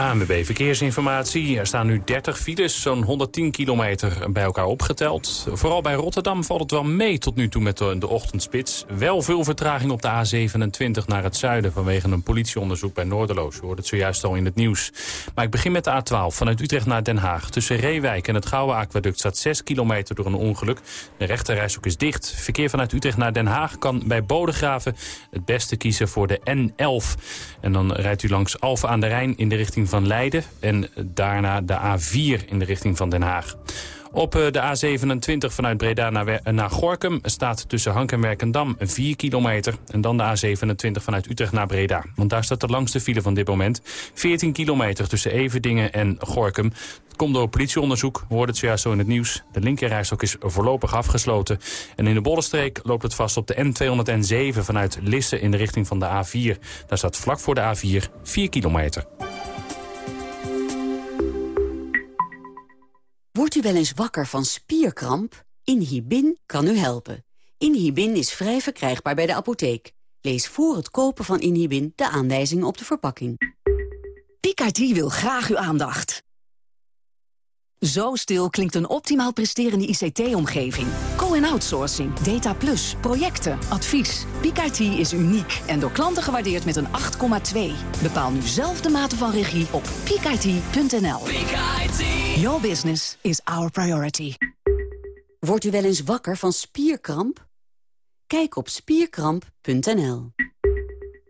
ANWB Verkeersinformatie. Er staan nu 30 files, zo'n 110 kilometer bij elkaar opgeteld. Vooral bij Rotterdam valt het wel mee tot nu toe met de, ochtendspits. Wel veel vertraging op de A27 naar het zuiden... vanwege een politieonderzoek bij Noorderloos. Je hoort het zojuist al in het nieuws. Maar ik begin met de A12 vanuit Utrecht naar Den Haag. Tussen Reewijk en het Gouwe Aquaduct staat 6 kilometer door een ongeluk. De rechterrijstok is dicht. Verkeer vanuit Utrecht naar Den Haag kan bij Bodegraven... het beste kiezen voor de N11. En dan rijdt u langs Alphen aan de Rijn in de richting van Leiden... en daarna de A4 in de richting van Den Haag. Op eh, de A27 vanuit Breda naar, naar Gorkum staat tussen Hank en Werkendam 4 kilometer. En dan de A27 vanuit Utrecht naar Breda. Want daar staat de langste file van dit moment. 14 kilometer tussen Everdingen en Gorkum. Het komt door politieonderzoek, we hoorden het zojuist zo in het nieuws. De linkerrijstok is voorlopig afgesloten. En in de Bollenstreek loopt het vast op de N207 vanuit Lisse in de richting van de A4. Daar staat vlak voor de A4 4 kilometer. Wordt u wel eens wakker van spierkramp? Inhibin kan u helpen. Inhibin is vrij verkrijgbaar bij de apotheek. Lees voor het kopen van Inhibin de aanwijzingen op de verpakking. Picardie wil graag uw aandacht. Zo stil klinkt een optimaal presterende ICT-omgeving. Co-en-outsourcing, data plus, projecten, advies. Picardie is uniek en door klanten gewaardeerd met een 8,2. Bepaal nu zelf de mate van regie op picardie.nl. Your business is our priority. Wordt u wel eens wakker van spierkramp? Kijk op spierkramp.nl.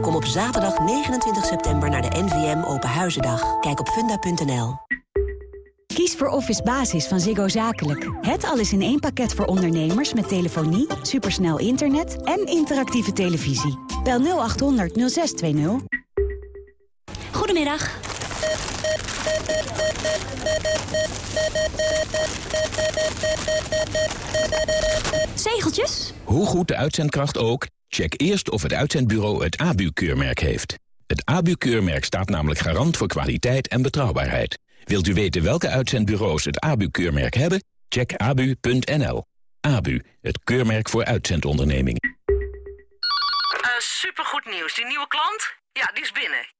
Kom op zaterdag 29 september naar de NVM Open Huizendag. Kijk op funda.nl. Kies voor Office Basis van Ziggo Zakelijk. Het alles in één pakket voor ondernemers met telefonie, supersnel internet en interactieve televisie. Bel 0800 0620. Goedemiddag. Zegeltjes? Hoe goed de uitzendkracht ook, check eerst of het uitzendbureau het ABU-keurmerk heeft. Het ABU-keurmerk staat namelijk garant voor kwaliteit en betrouwbaarheid. Wilt u weten welke uitzendbureaus het ABU-keurmerk hebben? Check abu.nl. ABU, het keurmerk voor uitzendondernemingen. Uh, supergoed nieuws. Die nieuwe klant? Ja, die is binnen.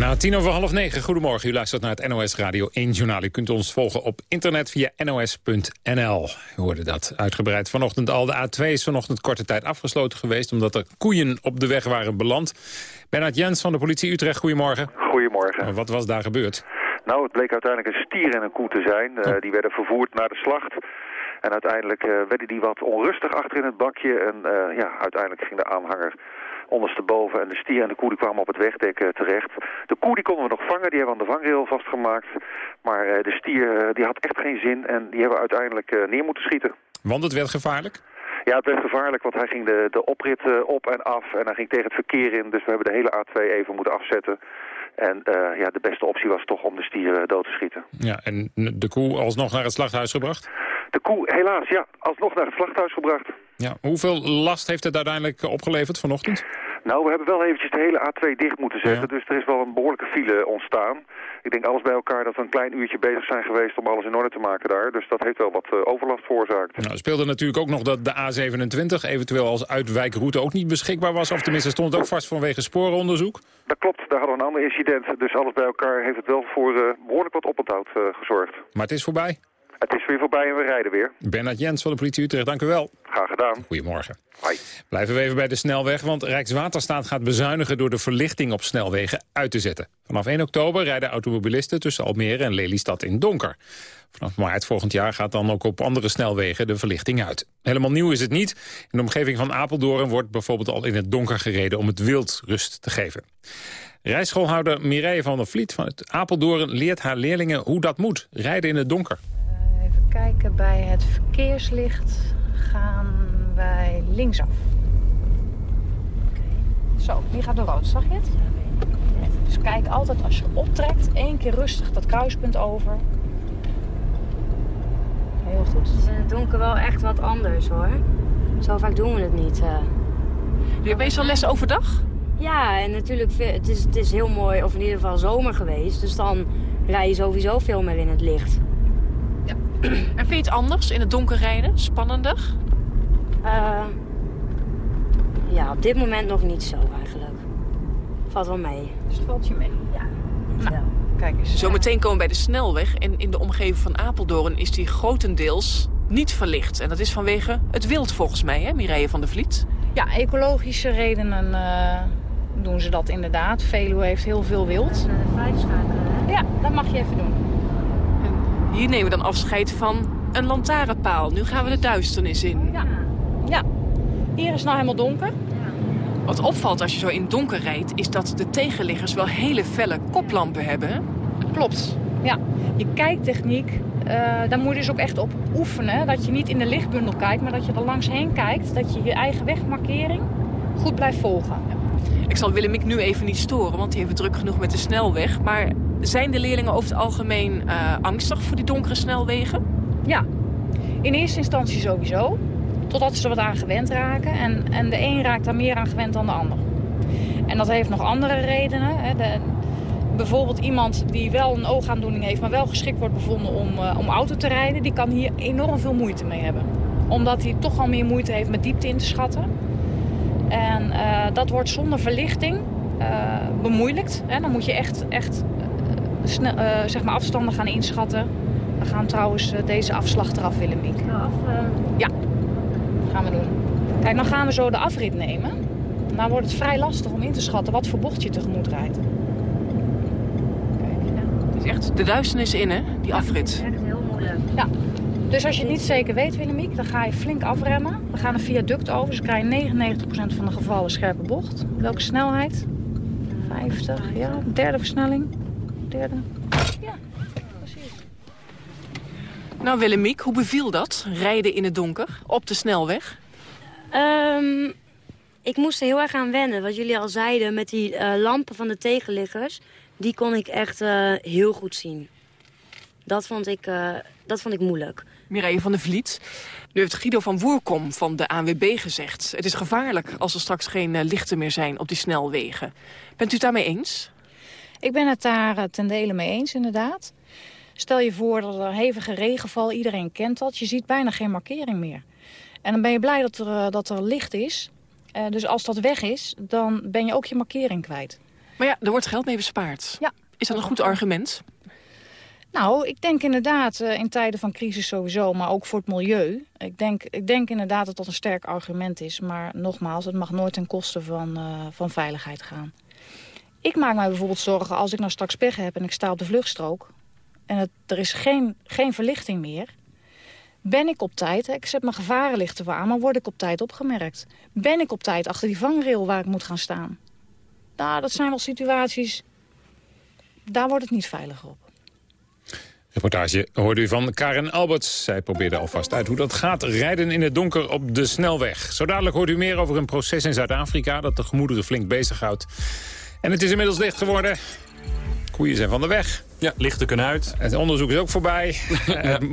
Bijna tien over half negen. Goedemorgen, u luistert naar het NOS Radio 1 Journaal. U kunt ons volgen op internet via nos.nl. U hoorde dat uitgebreid vanochtend al. De A2 is vanochtend korte tijd afgesloten geweest... omdat er koeien op de weg waren beland. Bernard Jens van de politie Utrecht, goedemorgen. Goedemorgen. Wat was daar gebeurd? Nou, het bleek uiteindelijk een stier en een koe te zijn. Uh, die werden vervoerd naar de slacht. En uiteindelijk uh, werden die wat onrustig achter in het bakje. En uh, ja, uiteindelijk ging de aanhanger ondersteboven. En de stier en de koe die kwamen op het wegdek uh, terecht. De koe die konden we nog vangen, die hebben we aan de vangrail vastgemaakt. Maar uh, de stier uh, die had echt geen zin en die hebben we uiteindelijk neer moeten schieten. Want het werd gevaarlijk? Ja, het werd gevaarlijk, want hij ging de, de oprit op en af en hij ging tegen het verkeer in. Dus we hebben de hele A2 even moeten afzetten. En eh, ja, de beste optie was toch om de stier dood te schieten. Ja, en de koe alsnog naar het slachthuis gebracht? De koe, helaas, ja, alsnog naar het slachthuis gebracht. Ja, hoeveel last heeft het uiteindelijk opgeleverd vanochtend? Nou, we hebben wel eventjes de hele A2 dicht moeten zetten. Dus er is wel een behoorlijke file ontstaan. Ik denk alles bij elkaar dat we een klein uurtje bezig zijn geweest om alles in orde te maken daar. Dus dat heeft wel wat uh, overlast veroorzaakt. Nou, speelde natuurlijk ook nog dat de A27 eventueel als uitwijkroute ook niet beschikbaar was. Of tenminste stond het ook vast vanwege sporenonderzoek. Dat klopt, daar hadden we een ander incident. Dus alles bij elkaar heeft het wel voor uh, behoorlijk wat oponthoud uh, gezorgd. Maar het is voorbij? Het is weer voorbij en we rijden weer. Bernard Jens van de politie Utrecht, dank u wel. Graag gedaan. Goedemorgen. Hoi. Blijven we even bij de snelweg, want Rijkswaterstaat gaat bezuinigen... door de verlichting op snelwegen uit te zetten. Vanaf 1 oktober rijden automobilisten tussen Almere en Lelystad in donker. Vanaf maart volgend jaar gaat dan ook op andere snelwegen de verlichting uit. Helemaal nieuw is het niet. In de omgeving van Apeldoorn wordt bijvoorbeeld al in het donker gereden... om het wild rust te geven. Rijschoolhouder Mireille van der Vliet van het Apeldoorn leert haar leerlingen hoe dat moet. Rijden in het donker. Kijken, bij het verkeerslicht gaan wij linksaf. Okay. Zo, hier gaat de rood, zag je het? Dus kijk altijd als je optrekt, één keer rustig dat kruispunt over. Heel goed. Het is in het donker wel echt wat anders hoor. Zo vaak doen we het niet. Uh. Doe je meestal les overdag? Ja, en natuurlijk, het is, het is heel mooi, of in ieder geval zomer geweest. Dus dan rij je sowieso veel meer in het licht. <clears throat> En vind je het anders in het donker rijden? Spannender? Uh, ja, op dit moment nog niet zo eigenlijk. Valt wel mee. Dus het valt je mee? Ja, nou, wel. Kijk eens. Zometeen komen we bij de snelweg. En in de omgeving van Apeldoorn is die grotendeels niet verlicht. En dat is vanwege het wild volgens mij, hè, Mireille van der Vliet? Ja, ecologische redenen uh, doen ze dat inderdaad. Veluwe heeft heel veel wild. Vijf schakelen, hè? Ja, dat mag je even doen. Hier nemen we dan afscheid van een lantaarnpaal. Nu gaan we de duisternis in. Ja, ja. hier is het nou helemaal donker. Wat opvalt als je zo in donker rijdt... is dat de tegenliggers wel hele felle koplampen hebben. Klopt, ja. Je kijktechniek, uh, daar moet je dus ook echt op oefenen. Dat je niet in de lichtbundel kijkt, maar dat je er langs heen kijkt. Dat je je eigen wegmarkering goed blijft volgen. Ik zal Willemik nu even niet storen, want die heeft druk genoeg met de snelweg. Maar zijn de leerlingen over het algemeen uh, angstig voor die donkere snelwegen? Ja, in eerste instantie sowieso. Totdat ze er wat aan gewend raken. En, en de een raakt daar meer aan gewend dan de ander. En dat heeft nog andere redenen. Hè. De, bijvoorbeeld iemand die wel een oogaandoening heeft... maar wel geschikt wordt bevonden om, uh, om auto te rijden... die kan hier enorm veel moeite mee hebben. Omdat hij toch al meer moeite heeft met diepte in te schatten. En uh, dat wordt zonder verlichting uh, bemoeilijkt. Hè. Dan moet je echt, echt snel, zeg maar afstanden gaan inschatten. We gaan trouwens deze afslag eraf, Willemiek. Ja, gaan we doen. Kijk, dan gaan we zo de afrit nemen. Nou wordt het vrij lastig om in te schatten wat voor bocht je tegemoet rijdt. Kijk, ja. Het is echt de duisternis in, hè, die ja, afrit. Echt heel moeilijk. Ja. Dus als je het niet zeker weet, Willemiek, dan ga je flink afremmen. We gaan een viaduct over, dus krijg je 99% van de gevallen scherpe bocht. Welke snelheid? 50, ja. Derde versnelling. Derde. Ja, precies. Nou Willemiek, hoe beviel dat, rijden in het donker, op de snelweg? Um, ik moest er heel erg aan wennen, wat jullie al zeiden... met die uh, lampen van de tegenliggers. Die kon ik echt uh, heel goed zien. Dat vond ik, uh, dat vond ik moeilijk. Mireille van der Vliet, nu heeft Guido van Woerkom van de ANWB gezegd... het is gevaarlijk als er straks geen lichten meer zijn op die snelwegen. Bent u het daarmee eens? Ik ben het daar ten dele mee eens, inderdaad. Stel je voor dat er hevige regenval, iedereen kent dat. Je ziet bijna geen markering meer. En dan ben je blij dat er, uh, dat er licht is. Uh, dus als dat weg is, dan ben je ook je markering kwijt. Maar ja, er wordt geld mee bespaard. Ja. Is dat een goed argument? Nou, ik denk inderdaad in tijden van crisis sowieso, maar ook voor het milieu. Ik denk, ik denk inderdaad dat dat een sterk argument is. Maar nogmaals, het mag nooit ten koste van, van veiligheid gaan. Ik maak mij bijvoorbeeld zorgen als ik nou straks pech heb en ik sta op de vluchtstrook en het, er is geen, geen verlichting meer... ben ik op tijd, ik zet mijn gevarenlichten aan... maar word ik op tijd opgemerkt. Ben ik op tijd achter die vangrail waar ik moet gaan staan? Nou, dat zijn wel situaties... daar wordt het niet veiliger op. Reportage hoorde u van Karen Alberts. Zij probeerde alvast uit hoe dat gaat. Rijden in het donker op de snelweg. Zo dadelijk hoort u meer over een proces in Zuid-Afrika... dat de gemoederen flink bezighoudt. En het is inmiddels licht geworden. Koeien zijn van de weg. Ja, lichten kunnen uit. Het onderzoek is ook voorbij. <laughs>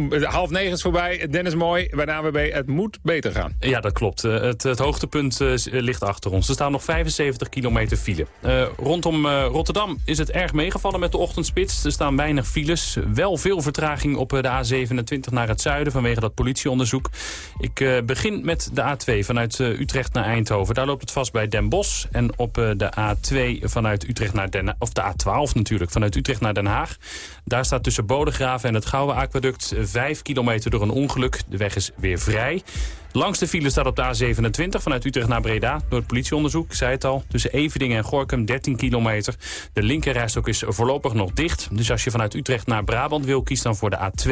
uh, half negen is voorbij. Dennis Mooi bij de AWB. Het moet beter gaan. Ja, dat klopt. Uh, het, het, hoogtepunt uh, ligt achter ons. Er staan nog 75 kilometer file. rondom Rotterdam is het erg meegevallen met de ochtendspits. Er staan weinig files. Wel veel vertraging op de A27 naar het zuiden vanwege dat politieonderzoek. Ik begin met de A2 vanuit Utrecht naar Eindhoven. Daar loopt het vast bij Den Bosch. En op de A2 vanuit Utrecht naar Den Of de A12 natuurlijk, vanuit Utrecht naar Den Haag. Daar staat tussen Bodegraven en het Gouwe Aquaduct 5 kilometer door een ongeluk. De weg is weer vrij. Langs de file staat op de A27 vanuit Utrecht naar Breda. Door het politieonderzoek, ik zei het al. Tussen Evedingen en Gorkum 13 kilometer. De linkerrijstok is voorlopig nog dicht. Dus als je vanuit Utrecht naar Brabant wil, kies dan voor de A2.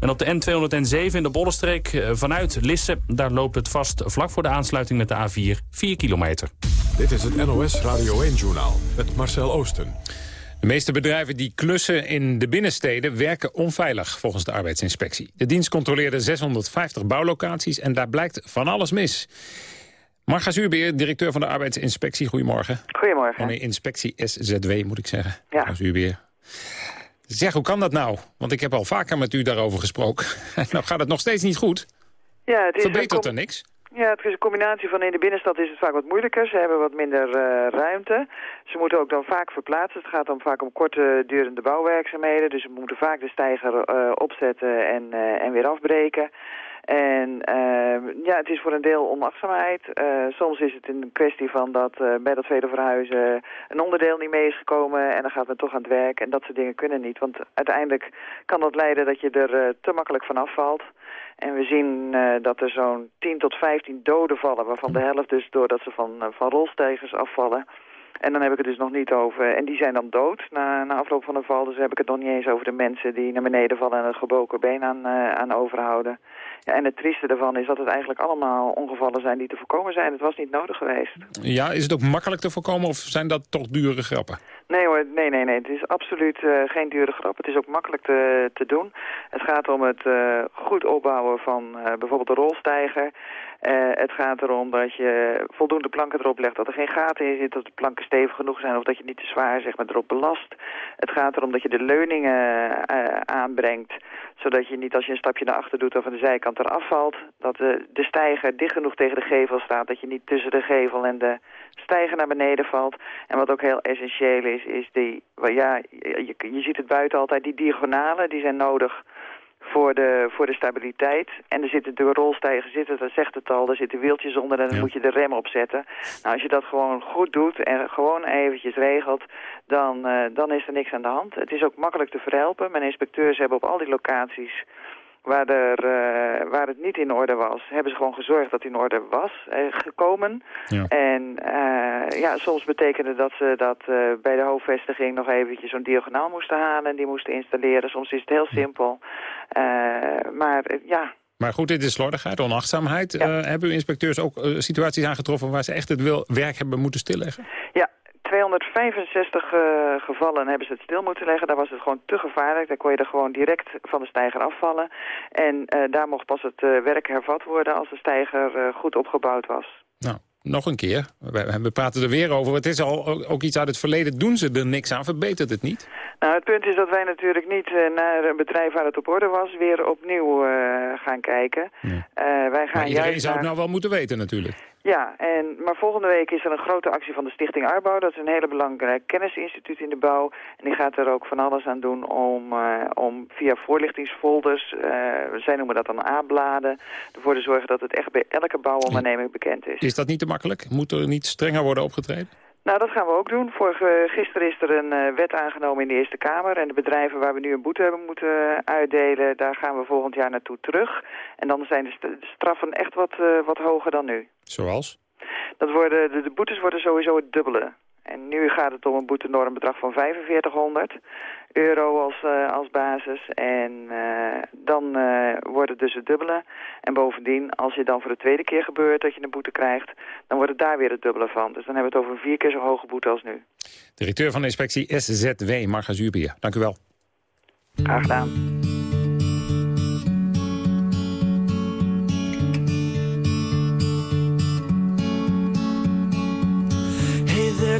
En op de N207 in de Bollenstreek eh, vanuit Lisse... daar loopt het vast vlak voor de aansluiting met de A4 4 kilometer. Dit is het NOS Radio 1-journaal met Marcel Oosten. De meeste bedrijven die klussen in de binnensteden werken onveilig, volgens de arbeidsinspectie. De dienst controleerde 650 bouwlocaties en daar blijkt van alles mis. Marga Zuurbeer, directeur van de arbeidsinspectie, goedemorgen. Goedemorgen. Van de inspectie SZW, moet ik zeggen. Ja. Marga Zuurbeer. Zeg, hoe kan dat nou? Want ik heb al vaker met u daarover gesproken. <laughs> nou gaat het nog steeds niet goed. Ja, het is Verbetert er niks? Ja, het is een combinatie van in de binnenstad is het vaak wat moeilijker. Ze hebben wat minder uh, ruimte. Ze moeten ook dan vaak verplaatsen. Het gaat dan vaak om korte durende bouwwerkzaamheden. Dus ze moeten vaak de steiger uh, opzetten en, uh, en weer afbreken. En ja, het is voor een deel onachtzaamheid. soms is het een kwestie van dat bij dat vele verhuizen een onderdeel niet mee is gekomen en dan gaat men toch aan het werk. En dat soort dingen kunnen niet. Want uiteindelijk kan dat leiden dat je er te makkelijk van afvalt. En we zien uh, dat er zo'n 10 tot 15 doden vallen, waarvan de helft dus doordat ze van, uh, van rolstijgers afvallen. En dan heb ik het dus nog niet over... En die zijn dan dood na, na afloop van een val. Dus heb ik het nog niet eens over de mensen die naar beneden vallen... en het gebroken been aan, uh, aan overhouden. Ja, en het trieste daarvan is dat het eigenlijk allemaal ongevallen zijn die te voorkomen zijn. Het was niet nodig geweest. Ja, is het ook makkelijk te voorkomen of zijn dat toch dure grappen? Nee hoor, nee, nee, nee. Het is absoluut uh, geen dure grap. Het is ook makkelijk te, te doen. Het gaat om het uh, goed opbouwen van uh, bijvoorbeeld de rolstijger. het gaat erom dat je voldoende planken erop legt, dat er geen gaten in zitten, dat de planken stevig genoeg zijn of dat je niet te zwaar zeg maar, erop belast. Het gaat erom dat je de leuningen aanbrengt, zodat je niet als je een stapje naar achter doet of aan de zijkant eraf valt, dat de, de stijger dicht genoeg tegen de gevel staat, dat je niet tussen de gevel en de stijger naar beneden valt. En wat ook heel essentieel is, is die, ja, je, je ziet het buiten altijd, die diagonalen, die zijn nodig voor de, voor de stabiliteit. En er zitten de rolstijgen zitten, dat zegt het al, er zitten wieltjes onder en dan ja. moet je de rem opzetten. Nou, als je dat gewoon goed doet en gewoon eventjes regelt, dan, uh, dan is er niks aan de hand. Het is ook makkelijk te verhelpen. Mijn inspecteurs hebben op al die locaties waar, er, uh, waar het niet in orde was, hebben ze gewoon gezorgd dat het in orde was uh, gekomen. Ja. En uh, ja, soms betekende dat ze dat bij de hoofdvestiging nog eventjes zo'n diagonaal moesten halen en die moesten installeren. Soms is het heel simpel. maar ja, maar goed, dit is slordigheid, onachtzaamheid. Ja. hebben uw inspecteurs ook situaties aangetroffen waar ze echt het wil, werk hebben moeten stilleggen? Ja, 265 uh, gevallen hebben ze het stil moeten leggen. Daar was het gewoon te gevaarlijk. Daar kon je er gewoon direct van de steiger afvallen. En uh, daar mocht pas het uh, werk hervat worden als de steiger goed opgebouwd was. Nou, nog een keer. We, we, praten er weer over. Het is al ook iets uit het verleden. Doen ze er niks aan? Verbetert het niet? Nou, het punt is dat wij natuurlijk niet naar een bedrijf waar het op orde was... weer opnieuw gaan kijken. Ja. wij gaan maar iedereen juist zou het nou wel moeten weten natuurlijk. Ja, en, maar volgende week is er een grote actie van de Stichting Arbouw. Dat is een hele belangrijk kennisinstituut in de bouw. En die gaat er ook van alles aan doen om, uh, om via voorlichtingsfolders, uh, zij noemen dat dan A-bladen, ervoor te zorgen dat het echt bij elke bouwonderneming bekend is. Is dat niet te makkelijk? Moet er niet strenger worden opgetreden? Nou, dat gaan we ook doen. Vorige, gisteren is er een uh, wet aangenomen in de Eerste Kamer. En de bedrijven waar we nu een boete hebben moeten uitdelen, daar gaan we volgend jaar naartoe terug. En dan zijn de, st de straffen echt wat, uh, wat hoger dan nu. Zoals? Dat worden, de, de boetes worden sowieso het dubbele. En nu gaat het om een boetenormbedrag van 4500 euro als, uh, als basis. En uh, dan uh, wordt het dus het dubbele. En bovendien, als je dan voor de tweede keer gebeurt dat je een boete krijgt... dan wordt het daar weer het dubbele van. Dus dan hebben we het over een vier keer zo hoge boete als nu. Directeur van de inspectie SZW, Marga Zuurbier. Dank u wel. Graag gedaan.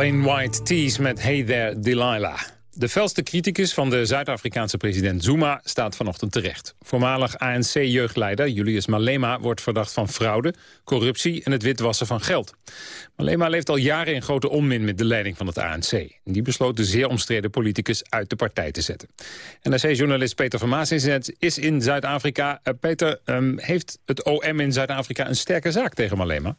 Plain White Tees met Hey There Delilah. De felste criticus van de Zuid-Afrikaanse president Zuma staat vanochtend terecht. Voormalig ANC-jeugdleider Julius Malema wordt verdacht van fraude, corruptie en het witwassen van geld. Malema leeft al jaren in grote onmin met de leiding van het ANC. Die besloot de zeer omstreden politicus uit de partij te zetten. NRC-journalist Peter Vermaas is in Zuid-Afrika. Uh, Peter, um, heeft het OM in Zuid-Afrika een sterke zaak tegen Malema?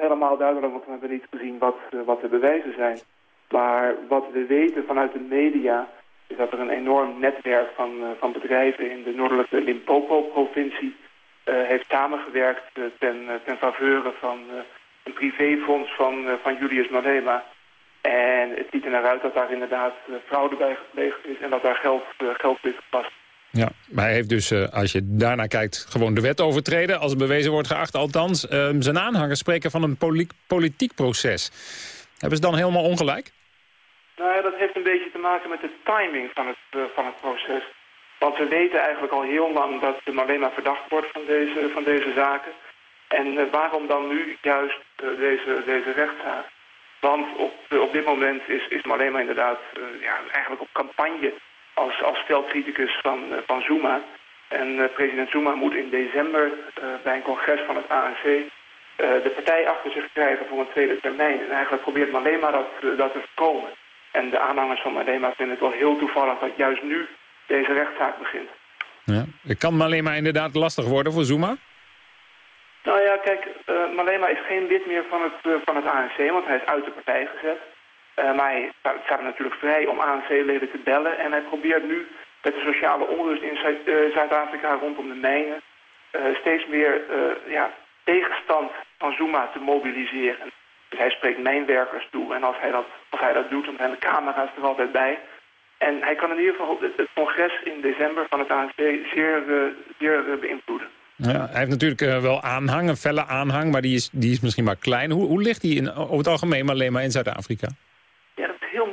Helemaal duidelijk, want we hebben niet gezien wat, uh, wat de bewijzen zijn. Maar wat we weten vanuit de media is dat er een enorm netwerk van, uh, van bedrijven in de noordelijke Limpopo-provincie uh, heeft samengewerkt ten, ten faveur van een privéfonds van, van Julius Malema. En het ziet er naar uit dat daar inderdaad fraude bij gepleegd is en dat daar geld, geld is gepast. Ja, maar hij heeft dus, uh, als je daarnaar kijkt, gewoon de wet overtreden. Als het bewezen wordt geacht, althans. Uh, zijn aanhangers spreken van een poli politiek proces. Hebben ze dan helemaal ongelijk? Nou ja, dat heeft een beetje te maken met de timing van het, uh, van het proces. Want we weten eigenlijk al heel lang dat de Malema verdacht wordt van deze, van deze zaken. En waarom dan nu juist deze, deze rechtszaak? Want op, op dit moment is, is Malema inderdaad ja, eigenlijk op campagne als, als stelcriticus van, van Zuma. En president Zuma moet in december bij een congres van het ANC de partij achter zich krijgen voor een tweede termijn. En eigenlijk probeert Malema dat, dat te voorkomen. En de aanhangers van Malema vinden het wel heel toevallig dat juist nu deze rechtszaak begint. Ja. Kan Malema inderdaad lastig worden voor Zuma? Nou ja, kijk, uh, Malema is geen lid meer van het, uh, van het ANC, want hij is uit de partij gezet. Uh, maar hij staat natuurlijk vrij om ANC-leden te bellen. En hij probeert nu met de sociale onrust in Zuid-Afrika rondom de mijnen... steeds meer ja, tegenstand van Zuma te mobiliseren. Dus hij spreekt mijnwerkers toe. En als hij dat, als hij dat doet, dan zijn de camera's er altijd bij. En hij kan in ieder geval het, congres in december van het ANC zeer, zeer beïnvloeden. Ja, hij heeft natuurlijk wel aanhang, een felle aanhang, maar die is, die is misschien maar klein. Hoe, hoe ligt die in, over het algemeen, maar alleen maar in Zuid-Afrika? Ja, dat is heel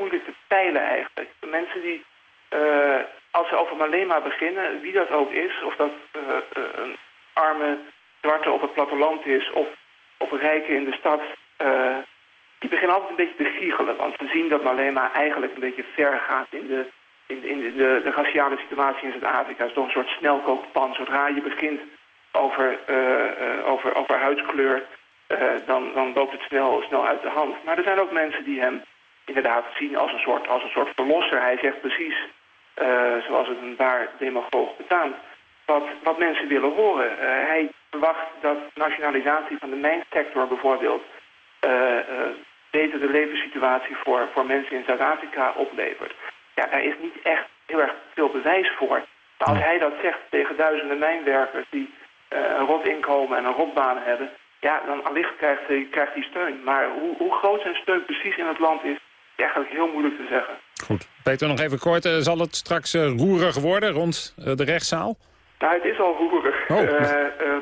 eigenlijk. Mensen die, uh, als ze over Malema beginnen, wie dat ook is, of dat uh, een arme zwarte op het platteland is, of, een rijke in de stad, die beginnen altijd een beetje te giechelen. Want ze zien dat Malema eigenlijk een beetje ver gaat in de, in, in de, de, raciale situatie in Zuid-Afrika. Het is toch een soort snelkookpan. Zodra je begint over, over, over huidskleur, dan, dan loopt het snel, snel uit de hand. Maar er zijn ook mensen die hem inderdaad zien als een soort, als een soort verlosser. Hij zegt precies, zoals het een waar demagoog betaamt, wat, wat mensen willen horen. hij verwacht dat nationalisatie van de mijnsector bijvoorbeeld beter de levenssituatie voor, voor mensen in Zuid-Afrika oplevert. Ja, daar is niet echt heel erg veel bewijs voor. Maar als hij dat zegt tegen duizenden mijnwerkers die een rot inkomen en een rotbaan hebben... ja, dan allicht krijgt hij, krijgt hij steun. Maar hoe, hoe groot zijn steun precies in het land is, is eigenlijk heel moeilijk te zeggen. Goed. Peter, nog even kort. Uh, zal het straks uh, roerig worden rond de rechtszaal? Nou, het is al roerig. Oh.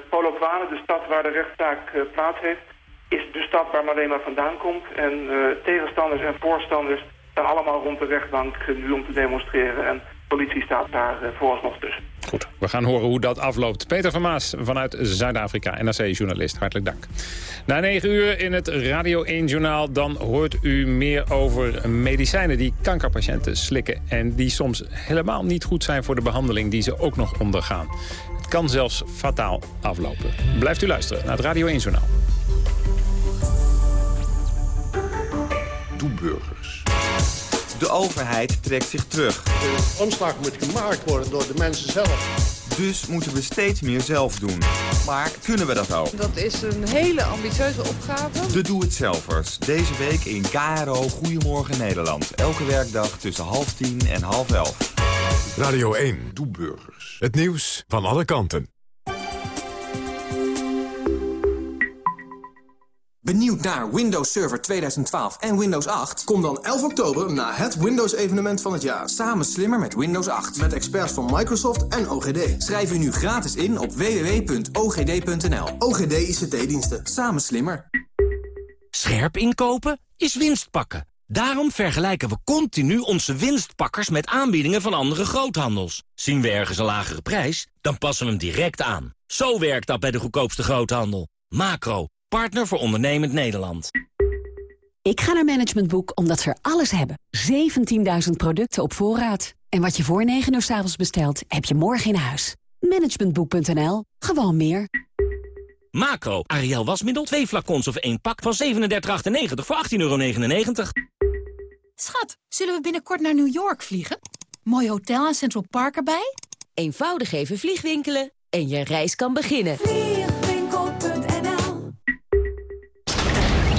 Polokwane, de stad waar de rechtszaak plaats heeft is de stad waar Malema vandaan komt. En tegenstanders en voorstanders staan allemaal rond de rechtbank nu om te demonstreren. En politie staat daar uh, vooralsnog tussen. Goed, we gaan horen hoe dat afloopt. Peter van Maas vanuit Zuid-Afrika, NRC-journalist. Hartelijk dank. Na negen uur in het Radio 1-journaal... dan hoort u meer over medicijnen die kankerpatiënten slikken... en die soms helemaal niet goed zijn voor de behandeling die ze ook nog ondergaan. Het kan zelfs fataal aflopen. Blijft u luisteren naar het Radio 1-journaal. burgers. De overheid trekt zich terug. De omslag moet gemaakt worden door de mensen zelf. Dus moeten we steeds meer zelf doen. Maar kunnen we dat ook? Dat is een hele ambitieuze opgave. De doe-het-zelvers. Deze week in KRO Goedemorgen Nederland. Elke werkdag tussen half tien en half elf. Radio 1. Doe burgers. Het nieuws van alle kanten. Benieuwd naar Windows Server 2012 en Windows 8? Kom dan 11 oktober naar het Windows-evenement van het jaar. Samen slimmer met Windows 8. Met experts van Microsoft en OGD. Schrijf u nu gratis in op www.ogd.nl. OGD ICT-diensten. Samen slimmer. Scherp inkopen is winst pakken. Daarom vergelijken we continu onze winstpakkers met aanbiedingen van andere groothandels. Zien we ergens een lagere prijs, dan passen we hem direct aan. Zo werkt dat bij de goedkoopste groothandel. Macro Partner voor ondernemend Nederland. Ik ga naar Management Boek omdat ze er alles hebben. 17.000 producten op voorraad. En wat je voor 9 uur s avonds bestelt, heb je morgen in huis. Managementboek.nl. Gewoon meer. Macro, Ariel wasmiddel, 2 flacons of 1 pak van 37,98 voor 18,99 euro. Schat, zullen we binnenkort naar New York vliegen? Mooi hotel en Central Park erbij? Eenvoudig even vliegwinkelen en je reis kan beginnen.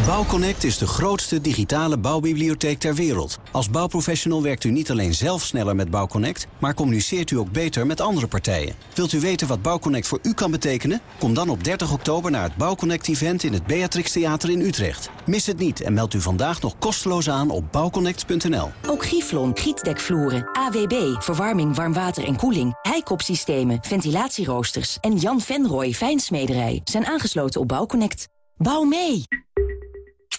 Bouwconnect is de grootste digitale bouwbibliotheek ter wereld. Als bouwprofessional werkt u niet alleen zelf sneller met Bouwconnect... maar communiceert u ook beter met andere partijen. Wilt u weten wat Bouwconnect voor u kan betekenen? Kom dan op 30 oktober naar het Bouwconnect-event... in het Beatrix Theater in Utrecht. Mis het niet en meld u vandaag nog kosteloos aan op bouwconnect.nl. Ook Giflon, gietdekvloeren, AWB, verwarming, warmwater en koeling... heikopsystemen, ventilatieroosters en Jan Venrooy Fijnsmederij... zijn aangesloten op Bouwconnect. Bouw mee!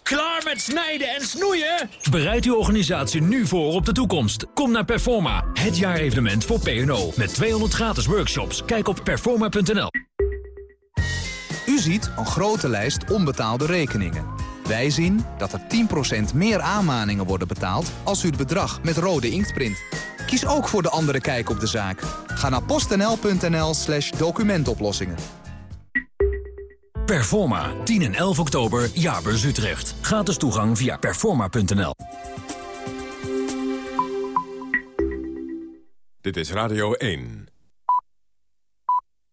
Klaar met snijden en snoeien? Bereid uw organisatie nu voor op de toekomst. Kom naar Performa, het jaarevenement voor P&O. Met 200 gratis workshops. Kijk op performa.nl. U ziet een grote lijst onbetaalde rekeningen. Wij zien dat er 10% meer aanmaningen worden betaald als u het bedrag met rode inkt print. Kies ook voor de andere kijk op de zaak. Ga naar postnl.nl slash documentoplossingen. Performa, 10 en 11 oktober, Jaarbeurs Utrecht. Gratis toegang via performa.nl. Dit is Radio 1.